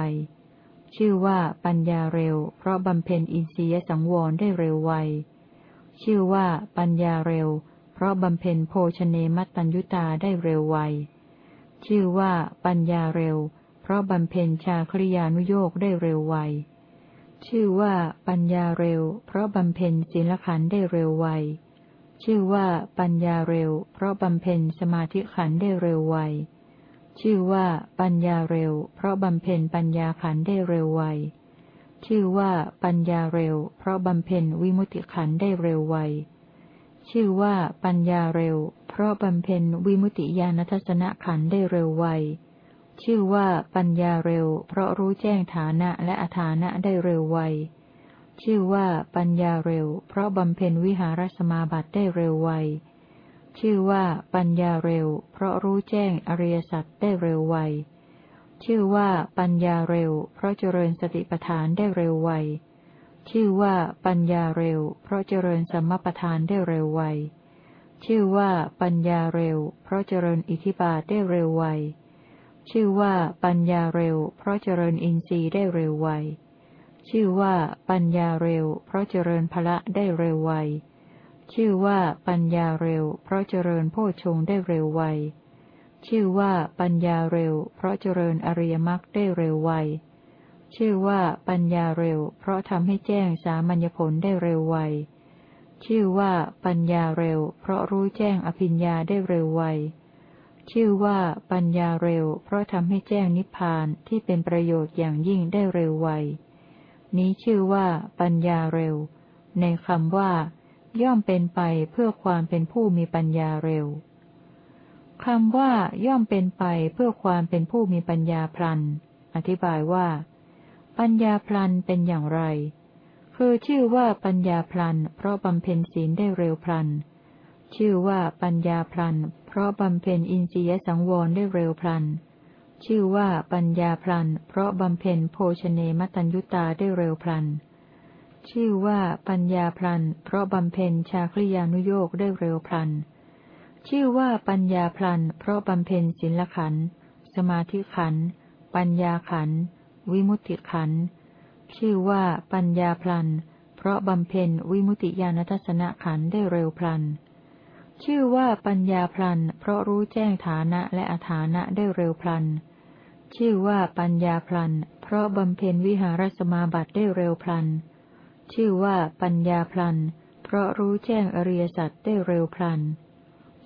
ชื่อว่าปัญญาเร็ว เพราะบำเพ็ญอินทรียสังวรได้เร็วไว ชื่อว่าปัญญาเร็ว เพราะบำเพ็ญโภชเนมัตตัญยุตาได้เร็วไว ชื่อว่าปัญญาเร็วเราะบำเพ็ญชาคริยานุโยกได้เร็วไว ชื่อว่าปัญญาเร็ว เพราะบำเพ็ญศีลขันได้เร็วไว ชื่อว่าปัญญาเร็ว เพราะบำเพ็ญสมาธิขันได้เร็วไว ชื่อว่าปัญญาเร็ว เพราะบำเพ็ญปัญญาขันได้เร็วไว ชื่อว่าปัญญาเร็ว เพราะบำเพ็ญวิมุติขันได้เร็วไว ชื่อว่าปัญญาเร็ว เพราะบำเพ็ญวิมุติญาณทัศนขันได้เร็วไว ชื่อว่าปัญญาเร็ว เพราะรู้แจ้งฐานะและอาฐานะได้เร็วไว ชื่อว่าปัญญาเร็ว เพราะบำเพ็ญวิหารสมาบัติได้เร็วไว ชื่อว่าปัญญาเร็ว เพราะรู้แจ้งอริยสัจได้เร็วไว ชื่อว่าปัญญาเร็ว เพราะเจริญสติปัฏฐานได้เร็วไว ชื่อว่าปัญญาเร็ว เพราะเจริญสัมมาปัฏฐานได้เร็วไว ชื่อว่าปัญญาเร็ว เพราะเจริญอิทิบาทได้เร็วไว ชื่อว่าปัญญาเร็ว เพราะเจริญอินทรีย์ได้เร็วไว ชื่อว่าปัญญาเร็ว เพราะเจริญพละได้เร็วไว ชื่อว่าปัญญาเร็ว เพราะเจริญโพชงได้เร็วไว ชื่อว่าปัญญาเร็ว เพราะเจริญอริยมรรคได้เร็วไว ชื่อว่าปัญญาเร็ว เพราะทำให้แจ้งสามัญญผลได้เร็วไว ชื่อว่าปัญญาเร็ว เพราะรู้แจ้งอภิญญาได้เร็วไว ชื่อว่าปัญญาเร็ว เพราะทำให้แจ้งนิพพานที่เป็นประโยชน์อย่างยิ่งได้เร็วไว นี้ชื่อว่าปัญญาเร็ว ในคำว่า ย่อมเป็นไปเพื่อความเป็นผู้มีปัญญาเร็วคำว่าย่อมเป็นไปเพื่อความเป็นผู้มีปัญญาพลัน อธิบายว่า ปัญญาพลันเป็นอย่างไร คือชื่อว่าปัญญาพลัน เพราะบำเพ็ญศีลได้เร็วพลัน ชื่อว่าปัญญาพลัน เพราะบำเพ็ญอินทรียสังวรได้เร็วพลัน ชื่อว่าปัญญาพลัน เพราะบำเพ็ญโภชเนมตัญยุตาได้เร็วพลัน ชื่อว่าปัญญาพลัน เพราะบำเพ็ญชาคริยานุโยกได้เร็วพลัน ชื่อว่าปัญญาพลัน เพราะบำเพ็ญศีลขัน สมาธิขัน ปัญญาขัน วิมุตติขัน ชื่อว่าปัญญาพลัน เพราะบำเพ็ญวิมุตติญาณทัศนขันได้เร็วพลัน ชื่อว่าปัญญาพลัน เพราะรู้แจ้งฐานะและอฐานะได้เร็วพลัน ชื่อว่าปัญญาพลัน เพราะบำเพ็ญวิหารสมาบัติได้เร็วพลัน ชื่อว่าปัญญาพลัน เพราะรู้แจ้งอริยสัจได้เร็วพลัน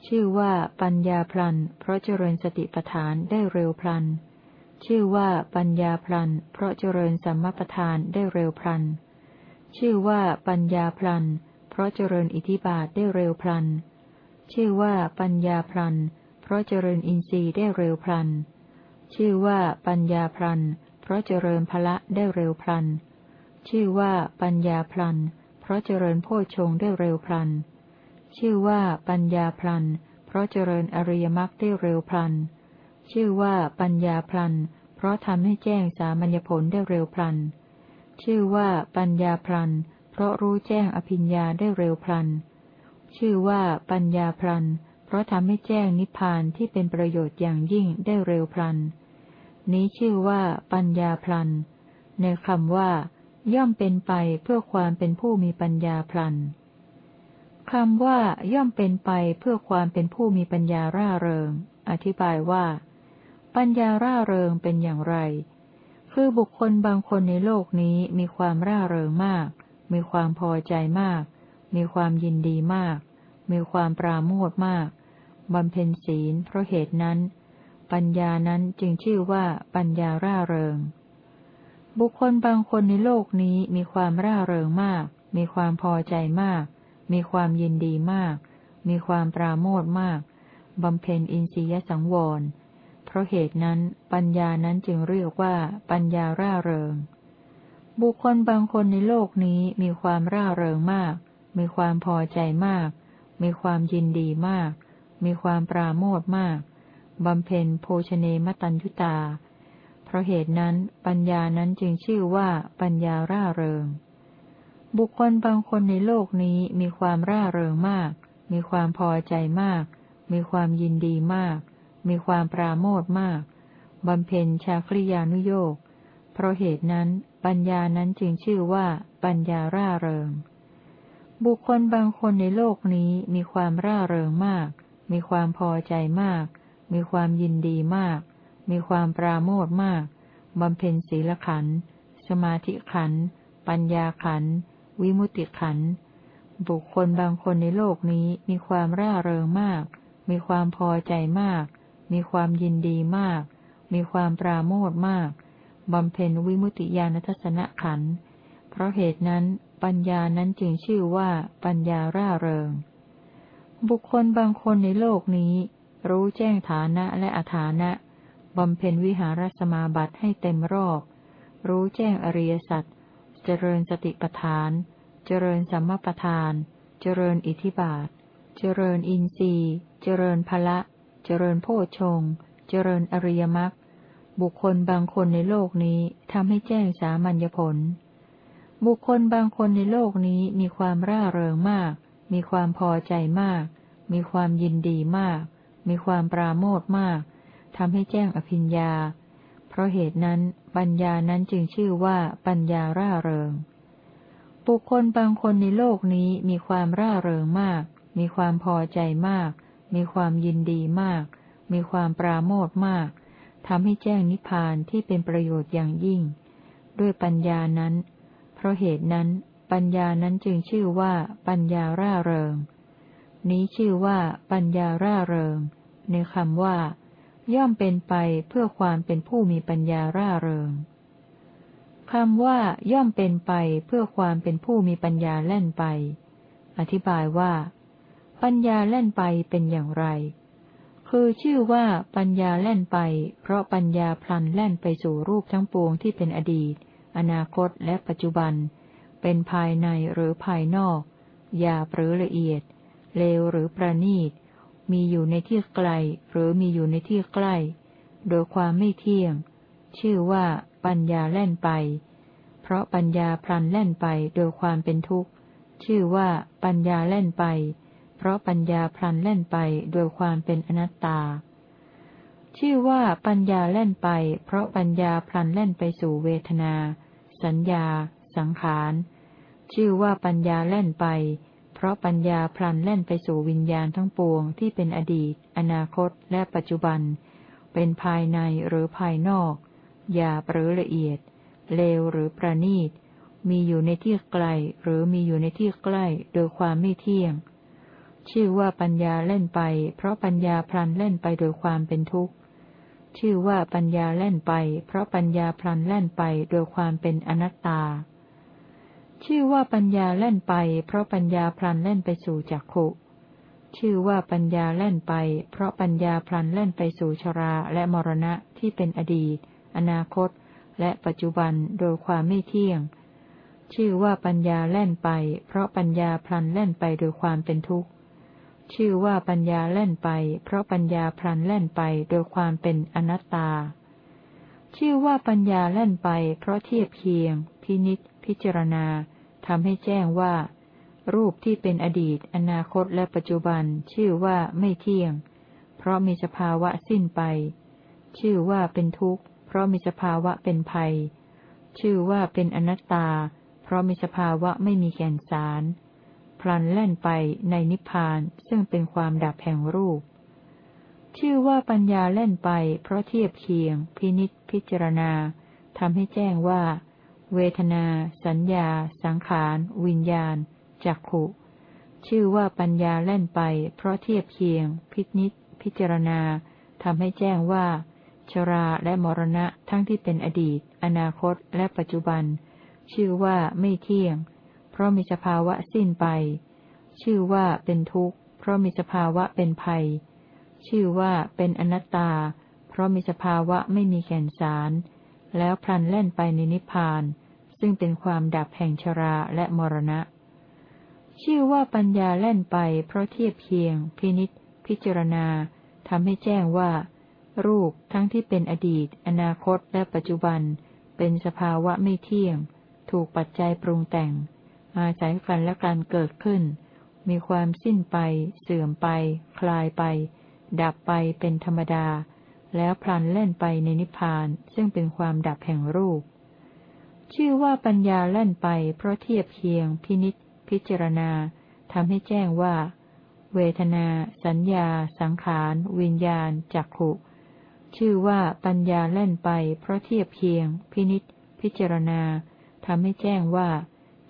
ชื่อว่าปัญญาพลัน เพราะเจริญสติปัฏฐานได้เร็วพลัน ชื่อว่าปัญญาพลัน เพราะเจริญสัมมาปัฏฐานได้เร็วพลัน ชื่อว่าปัญญาพลัน เพราะเจริญอิทิบาทได้เร็วพลัน ชื่อว่าปัญญาพลัน เพราะเจริญอินทรีย์ได้เร็วพลัน ชื่อว่าปัญญาพลัน เพราะเจริญพละได้เร็วพลัน ชื่อว่าปัญญาพลัน เพราะเจริญโพชงได้เร็วพลัน ชื่อว่าปัญญาพลัน เพราะเจริญอริยมรรคได้เร็วพลัน ชื่อว่าปัญญาพลัน เพราะทำให้แจ้งสามัญญผลได้เร็วพลัน ชื่อว่าปัญญาพลัน เพราะรู้แจ้งอภิญญาได้เร็วพลัน ชื่อว่าปัญญาพลัน เพราะทำให้แจ้งนิพพานที่เป็นประโยชน์อย่างยิ่งได้เร็วพลัน นี้ชื่อว่าปัญญาพลัน ในคำว่า ย่อมเป็นไปเพื่อความเป็นผู้มีปัญญาพลันคำว่าย่อมเป็นไปเพื่อความเป็นผู้มีปัญญาร่าเริง อธิบายว่า ปัญญาร่าเริงเป็นอย่างไร คือบุคคลบางคนในโลกนี้มีความร่าเริงมาก มีความพอใจมาก มีความยินดีมาก มีความปราโมทมาก บำเพ็ญศีล เพราะเหตุนั้น ปัญญานั้นจึงชื่อว่าปัญญาร่าเริง บุคคลบางคนในโลกนี้มีความร่าเริงมาก มีความพอใจมาก มีความยินดีมาก มีความปราโมทมาก บำเพ็ญอินทรียสังวร เพราะเหตุนั้น ปัญญานั้นจึงเรียกว่าปัญญาร่าเริงบุคคลบางคนในโลกนี้มีความร่าเริงมาก มีความพอใจมาก มีความยินดีมาก มีความปราโมทมาก บำเพ็ญโภชเนมตัญญุตา เพราะเหตุนั้นปัญญานั้นจึงชื่อว่าปัญญาร่าเริง บุคคลบางคนในโลกนี้มีความร่าเริงมาก มีความพอใจมาก มีความยินดีมาก มีความปราโมทมาก บำเพ็ญชาคริยานุโยกเพราะเหตุนั้นปัญญานั้นจึงชื่อว่าปัญญาร่าเริง บุคคลบางคนในโลกนี้มีความร่าเริงมาก มีความพอใจมาก มีความยินดีมาก มีความปราโมทมาก บำเพ็ญศีลขัน สมาธิขัน ปัญญาขัน วิมุติขัน บุคคลบางคนในโลกนี้มีความร่าเริงมาก มีความพอใจมาก มีความยินดีมาก มีความปราโมทมาก บำเพ็ญวิมุติญาณทัศนขัน เพราะเหตุนั้น ปัญญานั้นจึงชื่อว่าปัญญาร่าเริง บุคคลบางคนในโลกนี้ รู้แจ้งฐานะและอาฐานะบำเพ็ญวิหารสมาบัติให้เต็มรอบ รู้แจ้งอริยสัจ เจริญสติปัฏฐาน เจริญสัมมาปัฏฐาน เจริญอิทิบาท เจริญอินทรีย์ เจริญพละ เจริญโพชง เจริญอริยมรรค บุคคลบางคนในโลกนี้ทำให้แจ้งสามัญญผล บุคคลบางคนในโลกนี้มีความร่าเริงมาก มีความพอใจมาก มีความยินดีมาก มีความปราโมทมากทำให้แจ้งอภิญญา เพราะเหตุนั้นปัญญานั้นจึงชื่อว่าปัญญาร่าเริง บุคคลบางคนในโลกนี้มีความร่าเริงมาก มีความพอใจมาก มีความยินดีมาก มีความปราโมทมากทำให้แจ้งนิพพานที่เป็นประโยชน์อย่างยิ่ง ด้วยปัญญานั้น ราะเหตุนั้น ปัญญานั้นจึงชื่อว่าปัญญาร่าเริง นี้ชื่อว่าปัญญาร่าเริง ในคำว่า ย่อมเป็นไปเพื่อความเป็นผู้มีปัญญาร่าเริงคำว่าย่อมเป็นไปเพื่อความเป็นผู้มีปัญญาแล่นไป อธิบายว่า ปัญญาแล่นไปเป็นอย่างไร คือชื่อว่าปัญญาแล่นไป เพราะปัญญาพลันแล่นไปสู่รูปทั้งปวงที่เป็นอดีต อนาคตและปัจจุบัน เป็นภายในหรือภายนอก หยาบหรือละเอียด เลวหรือประณีต มีอยู่ในที่ไกลหรือมีอยู่ในที่ใกล้ โดยความไม่เที่ยง ชื่อว่าปัญญาแล่นไป เพราะปัญญาพลันแล่นไปโดยความเป็นทุกข์ ชื่อว่าปัญญาแล่นไป เพราะปัญญาพลันแล่นไปโดยความเป็นอนัตตา ชื่อว่าปัญญาแล่นไป เพราะปัญญาพลันแล่นไปสู่เวทนา สัญญา สังขาร ชื่อว่าปัญญาแล่นไป เพราะปัญญาพลันแล่นไปสู่วิญญาณทั้งปวงที่เป็นอดีต อนาคต และปัจจุบัน เป็นภายในหรือภายนอกหยาบหรือละเอียด เลวหรือประณีต มีอยู่ในที่ไกลหรือมีอยู่ในที่ใกล้โดยความไม่เที่ยง ชื่อว่าปัญญาเล่นไป เพราะปัญญาพลันเล่นไปโดยความเป็นทุกข์ ชื่อว่าปัญญาเล่นไป เพราะปัญญาพลันเล่นไปโดยความเป็นอนัตตา ชื่อว่าปัญญาแล่นไป เพราะปัญญาพลันแล่นไปสู่จักขุชื่อว่าปัญญาแล่นไป เพราะปัญญาพลันแล่นไปสู่ชราและมรณะที่เป็นอดีต อนาคต และปัจจุบันโดยความไม่เที่ยง ชื่อว่าปัญญาแล่นไป เพราะปัญญาพลันแล่นไปโดยความเป็นทุกข์ ชื่อว่าปัญญาแล่นไป เพราะปัญญาพลันแล่นไปโดยความเป็นอนัตตา ชื่อว่าปัญญาแล่นไป เพราะเทียบเคียง พินิษพิจารณาทำให้แจ้งว่า รูปที่เป็นอดีต อนาคตและปัจจุบัน ชื่อว่าไม่เที่ยง เพราะมีสภาวะสิ้นไป ชื่อว่าเป็นทุกข์ เพราะมีสภาวะเป็นภัย ชื่อว่าเป็นอนัตตา เพราะมีสภาวะไม่มีแก่นสาร พลันแล่นไปในนิพพานซึ่งเป็นความดับแห่งรูป ชื่อว่าปัญญาเล่นไป เพราะเทียบเคียง พินิษพิจารณาทำให้แจ้งว่า เวทนา สัญญา สังขาร วิญญาณจักขุ ชื่อว่าปัญญาแล่นไป เพราะเทียบเคียง พิจิตพิจารณาทำให้แจ้งว่า ชราและมรณะทั้งที่เป็นอดีต อนาคตและปัจจุบัน ชื่อว่าไม่เที่ยง เพราะมีสภาวะสิ้นไป ชื่อว่าเป็นทุกข์ เพราะมีสภาวะเป็นภัย ชื่อว่าเป็นอนัตตา เพราะมีสภาวะไม่มีแก่นสาร แล้วพลันเล่นไปในนิพพาน ซึ่งเป็นความดับแห่งชราและมรณะ ชื่อว่าปัญญาเล่นไป เพราะเทียบเคียง พินิษพิจารณาทำให้แจ้งว่า รูปทั้งที่เป็นอดีต อนาคตและปัจจุบัน เป็นสภาวะไม่เที่ยง ถูกปัจจัยปรุงแต่ง อาศัยกันและการเกิดขึ้น มีความสิ้นไป เสื่อมไป คลายไป ดับไปเป็นธรรมดา แล้วพลันเล่นไปในนิพพานซึ่งเป็นความดับแห่งรูป ชื่อว่าปัญญาเล่นไป เพราะเทียบเคียง พินิษพิจารณาทำให้แจ้งว่า เวทนา สัญญา สังขาร วิญญาณจักขุ ชื่อว่าปัญญาเล่นไป เพราะเทียบเคียง พินิษพิจารณาทำให้แจ้งว่า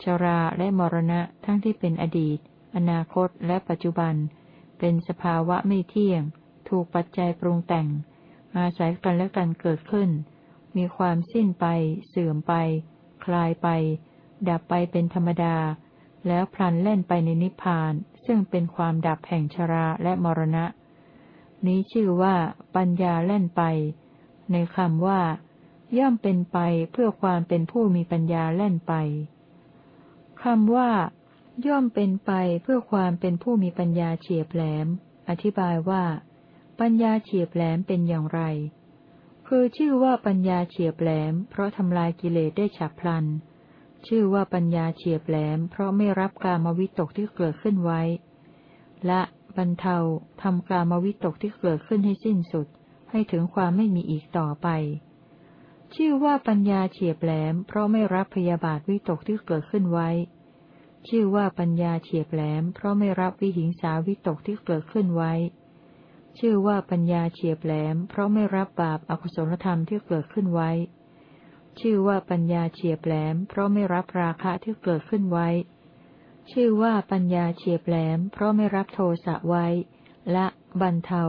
ชราและมรณะทั้งที่เป็นอดีต อนาคตและปัจจุบัน เป็นสภาวะไม่เที่ยง ถูกปัจจัยปรุงแต่ง อาศัยกันและกันเกิดขึ้น มีความสิ้นไป เสื่อมไป คลายไป ดับไปเป็นธรรมดา แล้วพลันเล่นไปในนิพพาน ซึ่งเป็นความดับแห่งชราและมรณะ นี้ชื่อว่าปัญญาเล่นไป ในคำว่า ย่อมเป็นไปเพื่อความเป็นผู้มีปัญญาเล่นไป คำว่า ย่อมเป็นไปเพื่อความเป็นผู้มีปัญญาเฉียบแหลม อธิบายว่า ปัญญาเฉียบแหลมเป็นอย่างไร คือชื่อว่าปัญญาเฉียบแหลม เพราะทำลายกิเลสได้ฉับพลัน ชื่อว่าปัญญาเฉียบแหลม เพราะไม่รับกามวิตกที่เกิดขึ้นไว้ และบรรเทาทำกามวิตกที่เกิดขึ้นให้สิ้นสุด ให้ถึงความไม่มีอีกต่อไป ชื่อว่าปัญญาเฉียบแหลม เพราะไม่รับพยาบาทวิตกที่เกิดขึ้นไว้ ชื่อว่าปัญญาเฉียบแหลม เพราะไม่รับวิหิงสาวิตกที่เกิดขึ้นไว้ ชื่อว่าปัญญาเฉียบแหลม เพราะไม่รับบาปอกุศลธรรมที่เกิดขึ้นไว้ ชื่อว่าปัญญาเฉียบแหลม เพราะไม่รับราคะที่เกิดขึ้นไว้ ชื่อว่าปัญญาเฉียบแหลม เพราะไม่รับโทสะไว้และบรรเทา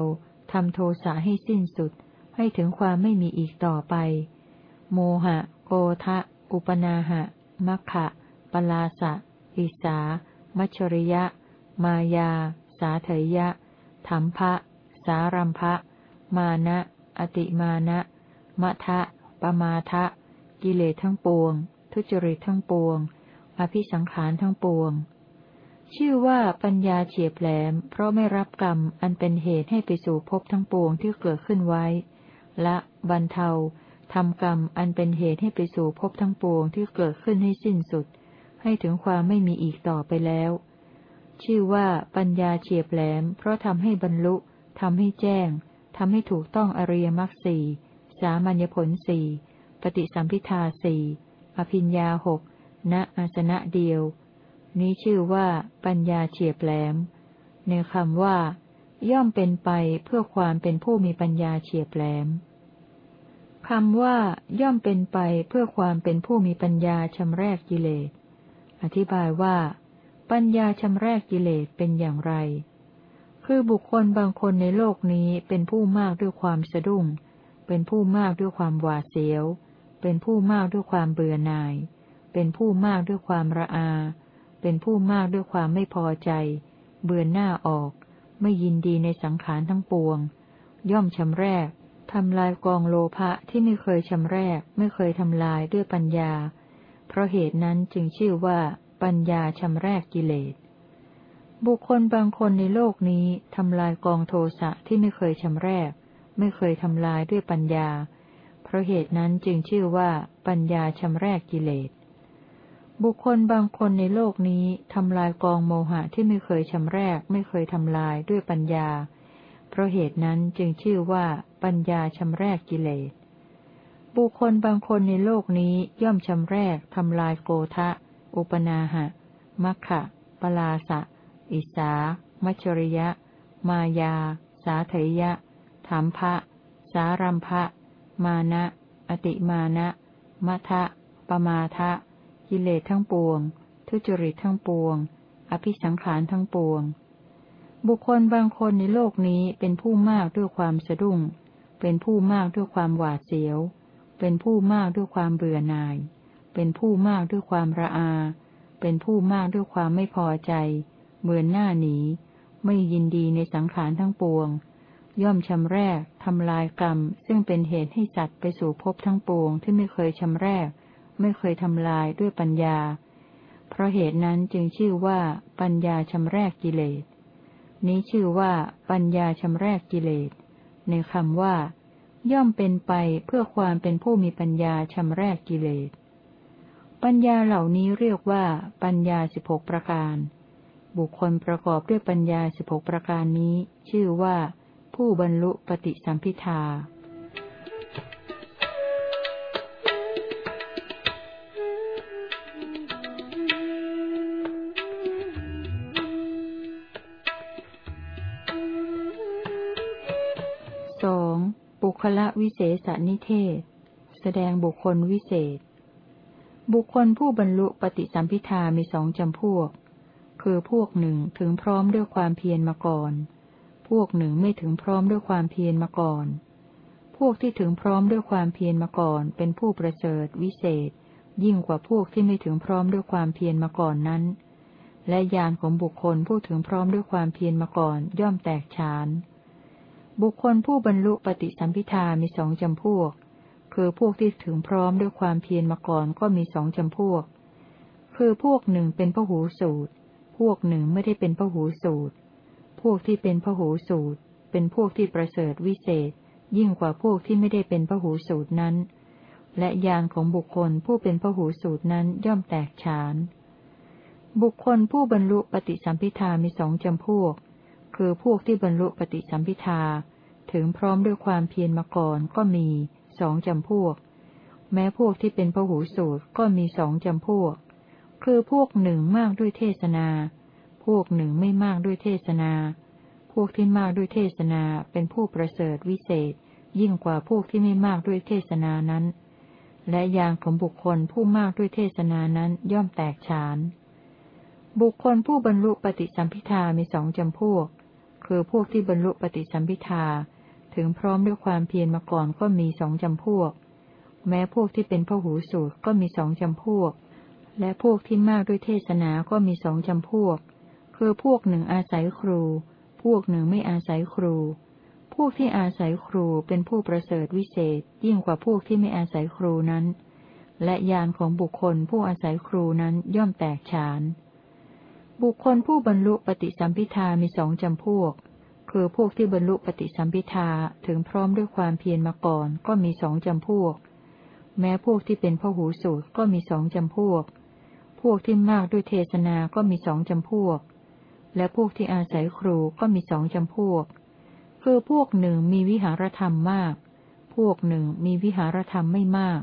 ทำโทสะให้สิ้นสุด ให้ถึงความไม่มีอีกต่อไป โมหะ โกทะ อุปนาหะ มัคคะปลาสะอิสา มัชริยะ มายา สาเถยะธรรมภะสารัมภะ มานะ อติมานะมะทะปมาทะ กิเลสทั้งปวง ทุจริตทั้งปวง อภิสังขารทั้งปวง ชื่อว่าปัญญาเฉียบแหลม เพราะไม่รับกรรมอันเป็นเหตุให้ไปสู่ภพทั้งปวงที่เกิดขึ้นไว้ และบรรเทา ทำกรรมอันเป็นเหตุให้ไปสู่ภพทั้งปวงที่เกิดขึ้นให้สิ้นสุด ให้ถึงความไม่มีอีกต่อไปแล้ว ชื่อว่าปัญญาเฉียบแหลม เพราะทำให้บรรลุทำให้แจ้งทำให้ถูกต้องอริยมรรคสี่สามัญญผลสี่ปฏิสัมพิทาสี่อภิญญาหกณอาสนะเดียว นี้ชื่อว่าปัญญาเฉียบแหลม ในคำว่า ย่อมเป็นไปเพื่อความเป็นผู้มีปัญญาเฉียบแหลม คำว่าย่อมเป็นไปเพื่อความเป็นผู้มีปัญญาชำแรกกิเลส อธิบายว่า ปัญญาชำแรกกิเลสเป็นอย่างไร คือบุคคลบางคนในโลกนี้เป็นผู้มากด้วยความสะดุ้ง เป็นผู้มากด้วยความหวาดเสียว เป็นผู้มากด้วยความเบื่อหน่าย เป็นผู้มากด้วยความระอา เป็นผู้มากด้วยความไม่พอใจ เบื่อหน้าออก ไม่ยินดีในสังขารทั้งปวง ย่อมชำแรก ทำลายกองโลภะที่ไม่เคยชำแรก ไม่เคยทำลายด้วยปัญญา เพราะเหตุนั้นจึงชื่อว่า ปัญญาชำแรกกิเลส บุคคลบางคนในโลกนี้ทำลายกองโทสะที่ไม่เคยชำแรก ไม่เคยทำลายด้วยปัญญา เพราะเหตุนั้นจึงชื่อว่า ปัญญาชำแรกกิเลส บุคคลบางคนในโลกนี้ทำลายกองโมหะที่ไม่เคยชำแรก ไม่เคยทำลายด้วยปัญญา เพราะเหตุนั้นจึงชื่อว่า ปัญญาชำแรกกิเลส บุคคลบางคนในโลกนี้ย่อมชำแรกทำลายโกทะ อุปนาหะ มัคคะปลาสะ อิสา มัชริยะ มายา สาเถยะถามภะสารัมภะ มานะ อติมานะมัทะปมาทะ กิเลสทั้งปวง ทุจริตทั้งปวง อภิสังขารทั้งปวงบุคคลบางคนในโลกนี้เป็นผู้มากด้วยความสะดุ้ง เป็นผู้มากด้วยความหวาดเสียว เป็นผู้มากด้วยความเบื่อหน่าย เป็นผู้มากด้วยความระอา เป็นผู้มากด้วยความไม่พอใจ เบื่อหน้าหนี ไม่ยินดีในสังขารทั้งปวง ย่อมชำแรกทำลายกรรม ซึ่งเป็นเหตุให้สัตว์ไปสู่ภพทั้งปวงที่ไม่เคยชำแรก ไม่เคยทำลายด้วยปัญญา เพราะเหตุนั้นจึงชื่อว่าปัญญาชำแรกกิเลส นี้ชื่อว่าปัญญาชำแรกกิเลส ในคำว่า ย่อมเป็นไปเพื่อความเป็นผู้มีปัญญาชำแรกกิเลส ปัญญาเหล่านี้เรียกว่า ปัญญาสิบหกประการ บุคคลประกอบด้วยปัญญาสิบหกประการนี้ ชื่อว่า ผู้บรรลุปฏิสัมพิทา คละวิเศษนิเทศ แสดงบุคคลวิเศษ บุคคลผู้บรรลุปฏิสัมพิทามีสองจำพวก คือพวกหนึ่งถึงพร้อมด้วยความเพียรมาก่อน พวกหนึ่งไม่ถึงพร้อมด้วยความเพียรมาก่อน พวกที่ถึงพร้อมด้วยความเพียรมาก่อน เป็นผู้ประเสริฐวิเศษ ยิ่งกว่าพวกที่ไม่ถึงพร้อมด้วยความเพียรมาก่อนนั้น และญาณของบุคคลผู้ถึงพร้อมด้วยความเพียรมาก่อนย่อมแตกฉาน บุคคลผู้บรรลุปฏิสัมพิทามีสองจำพวก คือพวกที่ถึงพร้อมด้วยความเพียรมาก่อนก็มีสองจำพวก คือพวกหนึ่งเป็นพหูสูตร พวกหนึ่งไม่ได้เป็นพหูสูตร พวกที่เป็นพหูสูตร เป็นพวกที่ประเสริฐวิเศษ ยิ่งกว่าพวกที่ไม่ได้เป็นพหูสูตรนั้น และญาณของบุคคลผู้เป็นพหูสูตรนั้นย่อมแตกฉาน บุคคลผู้บรรลุปฏิสัมพิทามีสองจำพวก คือพวกที่บรรลุปฏิสัมพิทา ถึงพร้อมด้วยความเพียรมาก่อนก็มีสองจำพวก แม้พวกที่เป็นพหูสูตรก็มีสองจำพวก คือพวกหนึ่งมากด้วยเทศนา พวกหนึ่งไม่มากด้วยเทศนา พวกที่มากด้วยเทศนาเป็นผู้ประเสริฐวิเศษ ยิ่งกว่าพวกที่ไม่มากด้วยเทศนานั้น และยางของบุคคลผู้มากด้วยเทศนานั้นย่อมแตกฉานบุคคลผู้บรรลุปฏิสัมพิทามีสองจำพวก คือพวกที่บรรลุปฏิสัมพิทา ถึงพร้อมด้วยความเพียรมาก่อนก็มีสองจำพวก แม้พวกที่เป็นพหูสูตรก็มีสองจำพวก และพวกที่มากด้วยเทศนาก็มีสองจำพวก คือพวกหนึ่งอาศัยครู พวกหนึ่งไม่อาศัยครู พวกที่อาศัยครูเป็นผู้ประเสริฐวิเศษ ยิ่งกว่าพวกที่ไม่อาศัยครูนั้น และญาณของบุคคลผู้อาศัยครูนั้นย่อมแตกฉาน บุคคลผู้บรรลุปฏิสัมพิทามีสองจำพวก คือพวกที่บรรลุปฏิสัมพิทาถึงพร้อมด้วยความเพียรมาก่อนก็มีสองจำพวก แม้พวกที่เป็นพหูสูตรก็มีสองจำพวก พวกที่มากด้วยเทศนาก็มีสองจำพวก และพวกที่อาศัยครูก็มีสองจำพวก คือพวกหนึ่งมีวิหารธรรมมาก พวกหนึ่งมีวิหารธรรมไม่มาก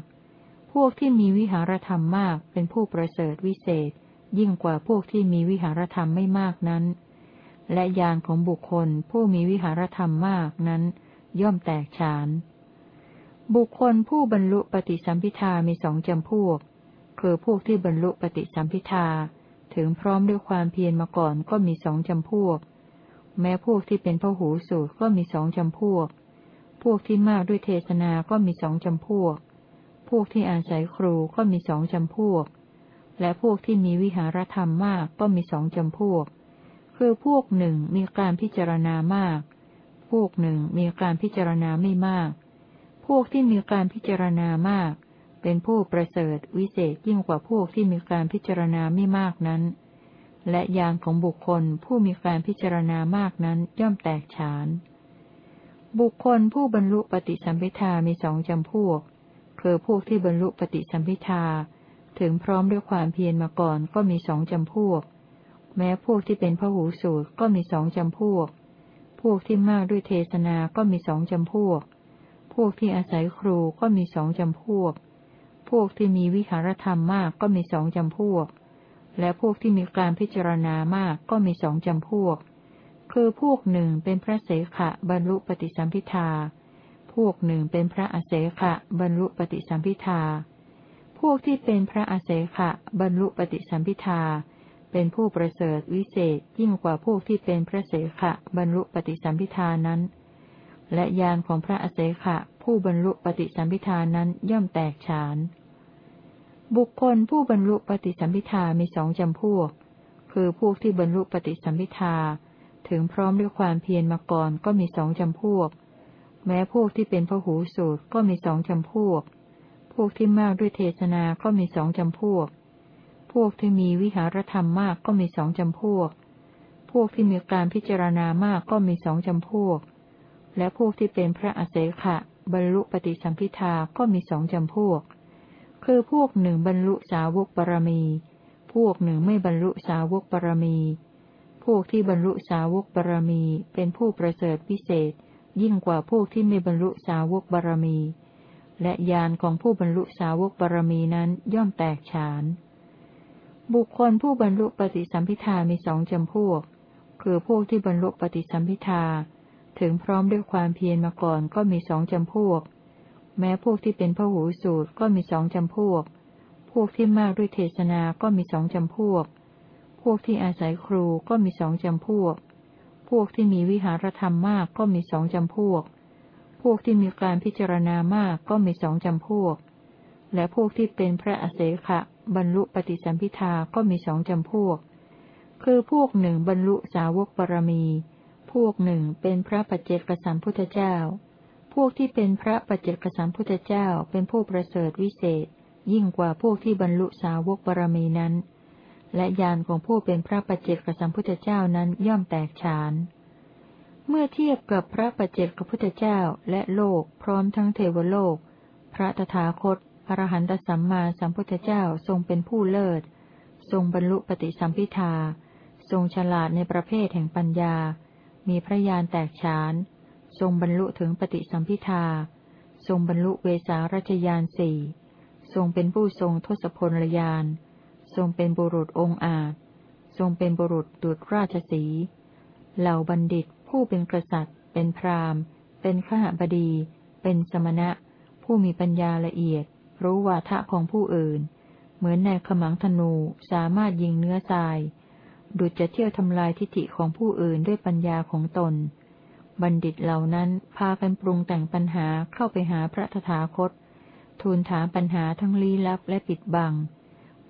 พวกที่มีวิหารธรรมมากเป็นผู้ประเสริฐวิเศษ ยิ่งกว่าพวกที่มีวิหารธรรมไม่มากนั้น และญาณของบุคคลผู้มีวิหารธรรมมากนั้น ย่อมแตกฉาน บุคคลผู้บรรลุปฏิสัมพิทามีสองจำพวก คือพวกที่บรรลุปฏิสัมพิทาถึงพร้อมด้วยความเพียรมาก่อนก็มีสองจำพวก แม้พวกที่เป็นพหูสูตรก็มีสองจำพวก พวกที่มากด้วยเทศนาก็มีสองจำพวก พวกที่อาศัยครูก็มีสองจำพวก และพวกที่มีวิหารธรรมมากก็มีสองจำพวก คือพวกหนึ่งมีการพิจารณามาก พวกหนึ่งมีการพิจารณาไม่มาก พวกที่มีการพิจารณามาก เป็นผู้ประเสริฐวิเศษยิ่งกว่าพวกที่มีการพิจารณาไม่มากนั้น และญาณของบุคคลผู้มีการพิจารณามากนั้นย่อมแตกฉาน บุคคลผู้บรรลุปฏิสัมพิทามีสองจำพวก คือพวกที่บรรลุปฏิสัมพิทา ถึงพร้อมด้วยความเพียรมาก่อนก็มีสองจำพวก แม้พวกที่เป็นพระหูสูตรก็มีสองจำพวก พวกที่มากด้วยเทศนาก็มีสองจำพวก พวกที่อาศัยครูก็มีสองจำพวก พวกที่มีวิหารธรรมมากก็มีสองจำพวก และพวกที่มีการพิจารณามากก็มีสองจำพวก คือพวกหนึ่งเป็นพระเสขะบรรลุปฏิสัมพิทา พวกหนึ่งเป็นพระอเสขะบรรลุปฏิสัมพิทา พวกที่เป็นพระอเสขะบรรลุปฏิสัมพิทา เป็นผู้ประเสริฐวิเศษยิ่งกว่าพวกที่เป็นพระเสขะบรรลุปฏิสัมพิทานั้น และญาณของพระอเสขะผู้บรรลุปฏิสัมพิทานั้นย่อมแตกฉาน บุคคลผู้บรรลุปฏิสัมพิทามีสองจำพวก คือพวกที่บรรลุปฏิสัมพิทาถถึงพร้อมด้วยความเพียรมาก่อนก็มีสองจำพวก แม้พวกที่เป็นพหูสูตรก็มีสองจำพวก พวกที่มากด้วยเทศนาก็มีสองจำพวก พวกที่มีวิหารธรรมมากก็มีสองจำพวก พวกที่มีการพิจารณามากก็มีสองจำพวก และพวกที่เป็นพระอเสขะบรรลุปฏิสัมพิทาก็มีสองจำพวก คือพวกหนึ่งบรรลุสาวกบารมี พวกหนึ่งไม่บรรลุสาวกบารมี พวกที่บรรลุสาวกบารมีเป็นผู้ประเสริฐพิเศษ ยิ่งกว่าพวกที่ไม่บรรลุสาวกบารมี และญาณของผู้บรรลุสาวกบารมีนั้นย่อมแตกฉาน บุคคลผู้บรรลุปฏิสัมพิทามีสองจำพวก คือพวกที่บรรลุปฏิสัมพิทา ถึงพร้อมด้วยความเพียรมาก่อนก็มีสองจำพวก แม้พวกที่เป็นพหูสูตรก็มีสองจำพวก พวกที่มากด้วยเทศนาก็มีสองจำพวก พวกที่อาศัยครูก็มีสองจำพวก พวกที่มีวิหารธรรมมากก็มีสองจำพวก พวกที่มีการพิจารณามากก็มีสองจำพวก และพวกที่เป็นพระอเสขะบรรลุปฏิสัมพิทาก็มีสองจำพวก คือพวกหนึ่งบรรลุสาวกบารมี พวกหนึ่งเป็นพระปัจเจกสัมพุทธเจ้า พวกที่เป็นพระปัจเจกสัมพุทธเจ้าเป็นผู้ประเสริฐวิเศษ ยิ่งกว่าพวกที่บรรลุสาวกบารมีนั้น และญาณของผู้เป็นพระปัจเจกสัมพุทธเจ้านั้นย่อมแตกฉาน เมื่อเทียบกับพระปัจเจกพุทธเจ้าและโลกพร้อมทั้งเทวโลก พระตถาคตอรหันตสัมมาสัมพุทธเจ้าทรงเป็นผู้เลิศ ทรงบรรลุปฏิสัมพิทา ทรงฉลาดในประเภทแห่งปัญญา มีพระญาณแตกฉาน ทรงบรรลุถึงปฏิสัมพิทา ทรงบรรลุเวสารัชยานสี่ ทรงเป็นผู้ทรงทศพลยาน ทรงเป็นบุรุษองค์อาจ ทรงเป็นบุรุษดุจราชสี เหล่าบัณฑิต ผู้เป็นกษัตริย์ เป็นพราหมณ์ เป็นขหบดี เป็นสมณะ ผู้มีปัญญาละเอียด รู้วาทะของผู้อื่น เหมือนในขมังธนูสามารถยิงเนื้อทราย ดุจจะเที่ยวทำลายทิฏฐิของผู้อื่นด้วยปัญญาของตน บัณฑิตเหล่านั้นพากันปรุงแต่งปัญหาเข้าไปหาพระตถาคต ทูลถามปัญหาทั้งลี้ลับและปิดบัง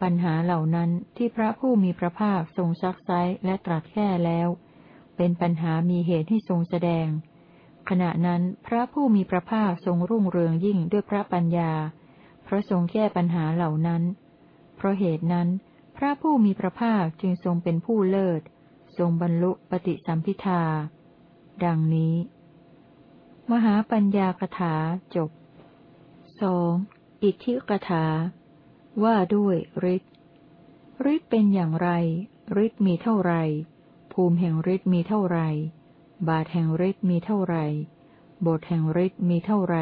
ปัญหาเหล่านั้นที่พระผู้มีพระภาคทรงซักไซและตรัสแก้แล้ว เป็นปัญหามีเหตุให้ทรงแสดง ขณะนั้นพระผู้มีพระภาคทรงรุ่งเรืองยิ่งด้วยพระปัญญาเพราะทรงแก้ปัญหาเหล่านั้น เพราะเหตุนั้น พระผู้มีพระภาคจึงทรงเป็นผู้เลิศ ทรงบรรลุปฏิสัมพิทา ดังนี้ มหาปัญญากถาจบสองอิทธิกถา ว่าด้วยฤทธิ์ฤทธิ์เป็นอย่างไรฤทธิ์มีเท่าไร ภูมิแห่งฤทธิ์มีเท่าไร บาทแห่งฤทธิ์มีเท่าไร บทแห่งฤทธิ์มีเท่าไร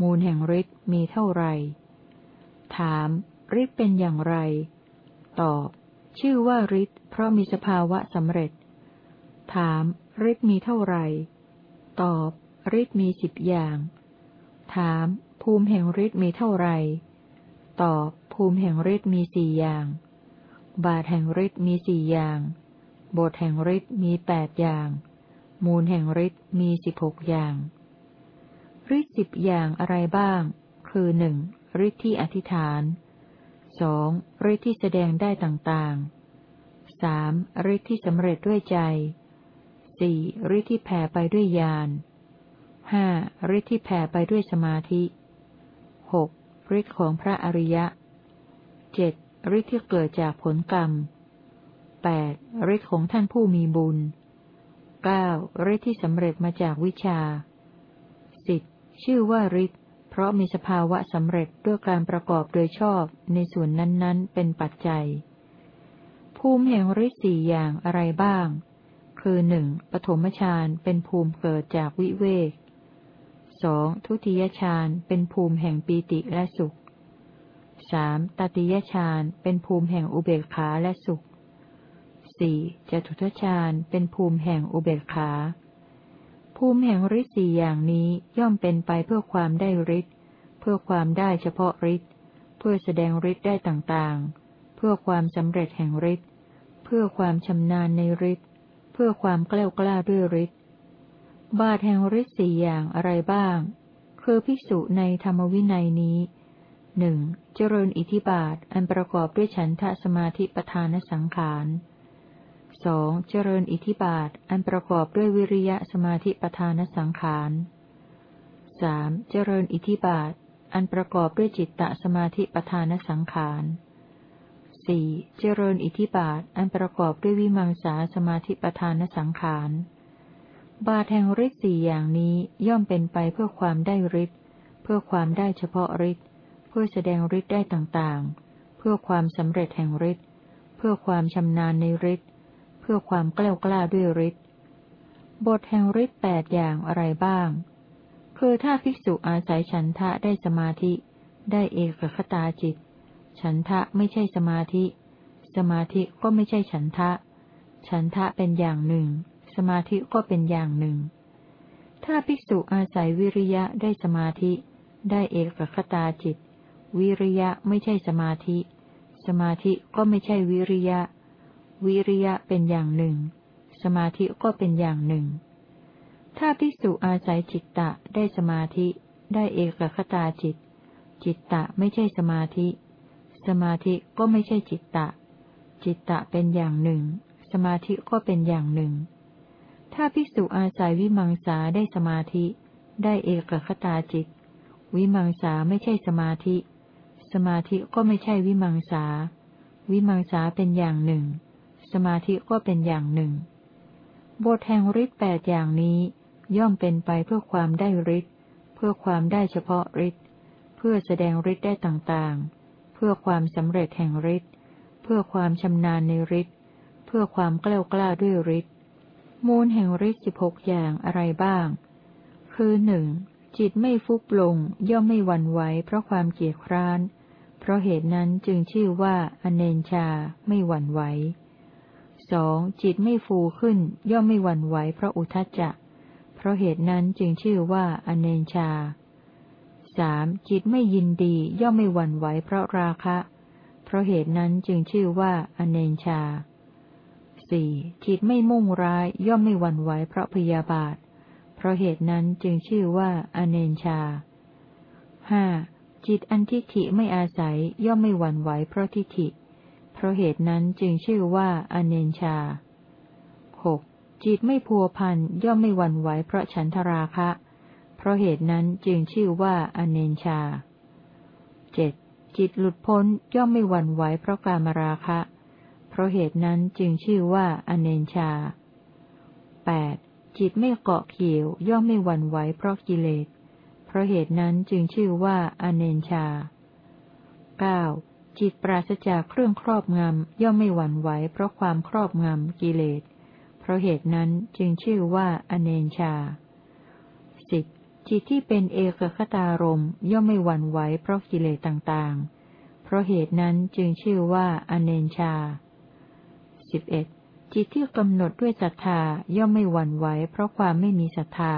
มูลแห่งฤทธิ์มีเท่าไร ถามฤทธิ์เป็นอย่างไร ตอบ ชื่อว่าฤทธิ์เพราะมีสภาวะสำเร็จ ถามฤทธิ์มีเท่าไหร่ตอบฤทธิ์มีสิบอย่าง ถาม ภูมิแห่งฤทธิ์มีเท่าไหร่ตอบภูมิแห่งฤทธิ์มีสี่อย่าง บาทแห่งฤทธิ์มีสี่อย่าง บทแห่งฤทธิ์มีแปดอย่าง มูลแห่งฤทธิ์มีสิบหกอย่าง ฤทธิ์สิบอย่างอะไรบ้าง คือหนึ่งฤทธิ์ที่อธิษฐานสองฤทธิ์ที่แสดงได้ต่างๆสามฤทธิ์ที่สำเร็จด้วยใจสี่ฤทธิ์ที่แผ่ไปด้วยญาณห้าฤทธิ์ที่แผ่ไปด้วยสมาธิหกฤทธิ์ของพระอริยะเจ็ดฤทธิ์ที่เกิดจากผลกรรม แปดฤทธิ์ของท่านผู้มีบุญเก้าฤทธิ์ที่สำเร็จมาจากวิชาสิบชื่อว่าฤทธิ์เพราะมีสภาวะสำเร็จด้วยการประกอบโดยชอบในส่วนนั้นๆ เป็นปัจจัย ภูมิแห่งฤทธิ์สี่อย่างอะไรบ้าง คือหนึ่งปฐมฌานเป็นภูมิเกิดจากวิเวกสองทุติยฌานเป็นภูมิแห่งปีติและสุขสามตติยฌานเป็นภูมิแห่งอุเบกขาและสุข สี่จตุทฌานเป็นภูมิแห่งอุเบกขา ภูมิแห่งฤทธิ์สี่อย่างนี้ย่อมเป็นไปเพื่อความได้ฤทธิ์เพื่อความได้เฉพาะฤทธิ์เพื่อแสดงฤทธิ์ได้ต่างๆ เพื่อความสำเร็จแห่งฤทธิ์เพื่อความชำนาญในฤทธิ์เพื่อความกล้ากล้าด้วยฤทธิ์บาทแห่งฤทธิ์สี่อย่างอะไรบ้าง คือภิกษุในธรรมวินัยนี้หนึ่งเจริญอิทิบาท อันประกอบด้วยฉันทะสมาธิปทานสังขาร สองเจริญอิทิบาท อันประกอบด้วยวิริยะสมาธิปทานสังขารสามเจริญอิทิบาท อันประกอบด้วยจิตตสมาธิปทานสังขารสี่เจริญอิทิบาท อันประกอบด้วยวิมังสาสมาธิปทานสังขารบาแห่งฤทธิ์สี่อย่างนี้ย่อมเป็นไปเพื่อความได้ฤทธิ์เพื่อความได้เฉพาะฤทธิ์เพื่อแสดงฤทธิ์ได้ต่างๆ เพื่อความสำเร็จแห่งฤทธิ์เพื่อความชำนาญในฤทธิ์ พื่อความกล้ากล้าด้วยฤทธิ์ บทแห่งฤทธิ์แปดอย่างอะไรบ้าง คือถ้าภิกษุอาศัยฉันทะได้สมาธิ ได้เอกคตาจิต ฉันทะไม่ใช่สมาธิ สมาธิก็ไม่ใช่ฉันทะ ฉันทะเป็นอย่างหนึ่ง สมาธิก็เป็นอย่างหนึ่ง ถ้าภิกษุอาศัยวิริยะได้สมาธิ ได้เอกคตาจิต วิริยะไม่ใช่สมาธิ สมาธิก็ไม่ใช่วิริยะ วิริยะเป็นอย่างหนึ่ง สมาธิก็เป็นอย่างหนึ่ง ถ้าภิกษุอาศัยจิตตะได้สมาธิ ได้เอกคตาจิต จิตตะไม่ใช่สมาธิ สมาธิก็ไม่ใช่จิตตะ จิตตะเป็นอย่างหนึ่ง สมาธิก็เป็นอย่างหนึ่ง ถ้าภิกษุอาศัยวิมังสาได้สมาธิ ได้เอกคตาจิต วิมังสาไม่ใช่สมาธิ สมาธิก็ไม่ใช่วิมังสา วิมังสาเป็นอย่างหนึ่ง สมาธิก็เป็นอย่างหนึ่ง บทแห่งฤทธิ์แปดอย่างนี้ ย่อมเป็นไปเพื่อความได้ฤทธิ์เพื่อความได้เฉพาะฤทธิ์เพื่อแสดงฤทธิ์ได้ต่างๆ เพื่อความสำเร็จแห่งฤทธิ์เพื่อความชำนาญในฤทธิ์เพื่อความกล้ากล้าด้วยฤทธิ์มูลแห่งฤทธิ์สิบหกอย่างอะไรบ้าง คือหนึ่งจิตไม่ฟุบลงย่อมไม่หวั่นไหวเพราะความเกียดคร้าน เพราะเหตุนั้นจึงชื่อว่าอเนนชาไม่หวั่นไหว สองจิตไม่ฟูขึ้น ย่อมไม่หวั่นไหวเพราะอุทจจะ เพราะเหตุนั้นจึงชื่อว่าอเนนชาสามจิตไม่ยินดีย่อมไม่หวั่นไหวเพราะราคะ เพราะเหตุนั้นจึงชื่อว่าอเนนชาสี่จิตไม่มุ่งร้ายย่อมไม่หวั่นไหวเพราะพยาบาท เพราะเหตุนั้นจึงชื่อว่าอเนนชาห้าจิตอันทิฏฐิไม่อาศัยย่อมไม่หวั่นไหวเพราะทิฏฐิเราะเหตุนั้นจึงชื่อว่าอเนนชาหกจิตไม่พัวพันย่อมไม่หวั่นไหวเพราะฉันทราคะ เพราะเหตุนั้นจึงชื่อว่าอเนนชาเจ็ดจิตหลุดพ้นย่อมไม่หวั่นไหวเพราะกามราคะ เพราะเหตุนั้นจึงชื่อว่าอเนนชาแปดจิตไม่เกาะเกี่ยว ย่อมไม่หวั่นไหวเพราะกิเลส เพราะเหตุนั้นจึงชื่อว่าอเนนชาเก้า จิตปราศจากเครื่องครอบงำย่อมไม่หวั่นไหวเพราะความครอบงำกิเลส เพราะเหตุนั้นจึงชื่อว่าอเนนชาสิบจิตที่เป็นเอกคตารมย่อมไม่หวั่นไหวเพราะกิเลสต่างๆ เพราะเหตุนั้นจึงชื่อว่าอเนนชาสิบเอ็ดจิตที่กำหนดด้วยศรัทธาย่อมไม่หวั่นไหวเพราะความไม่มีศรัทธา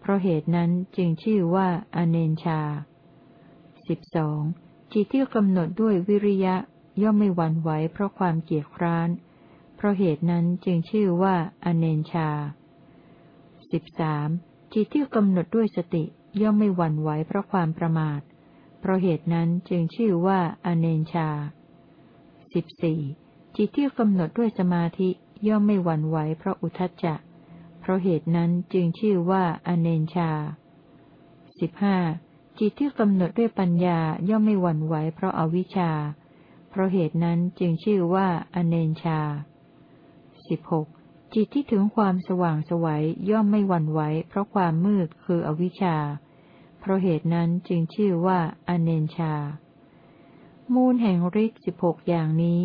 เพราะเหตุนั้นจึงชื่อว่าอเนนชาสิบสอง จิตที่กำหนดด้วยวิริยะย่อมไม่หวั่นไหวเพราะความเกียดคร้าน เพราะเหตุนั้นจึงชื่อว่าอเนนชาสิบสามจิตที่กำหนดด้วยสติย่อมไม่หวั่นไหวเพราะความประมาท เพราะเหตุนั้นจึงชื่อว่าอเนนชาสิบสี่จิตที่กำหนดด้วยสมาธิย่อมไม่หวั่นไหวเพราะอุทจจะ เพราะเหตุนั้นจึงชื่อว่าอเนนชาสิบห้า จิตที่กำหนดด้วยปัญญาย่อมไม่หวั่นไหวเพราะอาวิชชา เพราะเหตุนั้นจึงชื่อว่าอเนนชาสิบหกจิตที่ถึงความสว่างสวัยย่อมไม่หวั่นไหวเพราะความมืดคืออวิชชา เพราะเหตุนั้นจึงชื่อว่าอเนนชา มูลแห่งฤทธิ์สิบหกอย่างนี้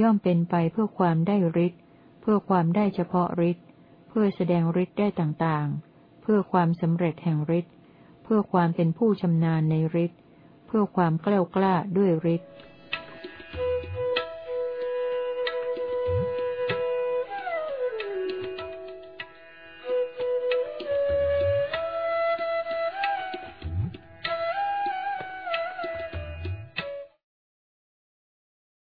ย่อมเป็นไปเพื่อความได้ฤทธิ์เพื่อความได้เฉพาะฤทธิ์เพื่อแสดงฤทธิ์ได้ต่างๆ เพื่อความสำเร็จแห่งฤทธิ์ เพื่อความเป็นผู้ชำนาญในฤทธิ์ เพื่อความกล้ากล้าด้วยฤทธิ์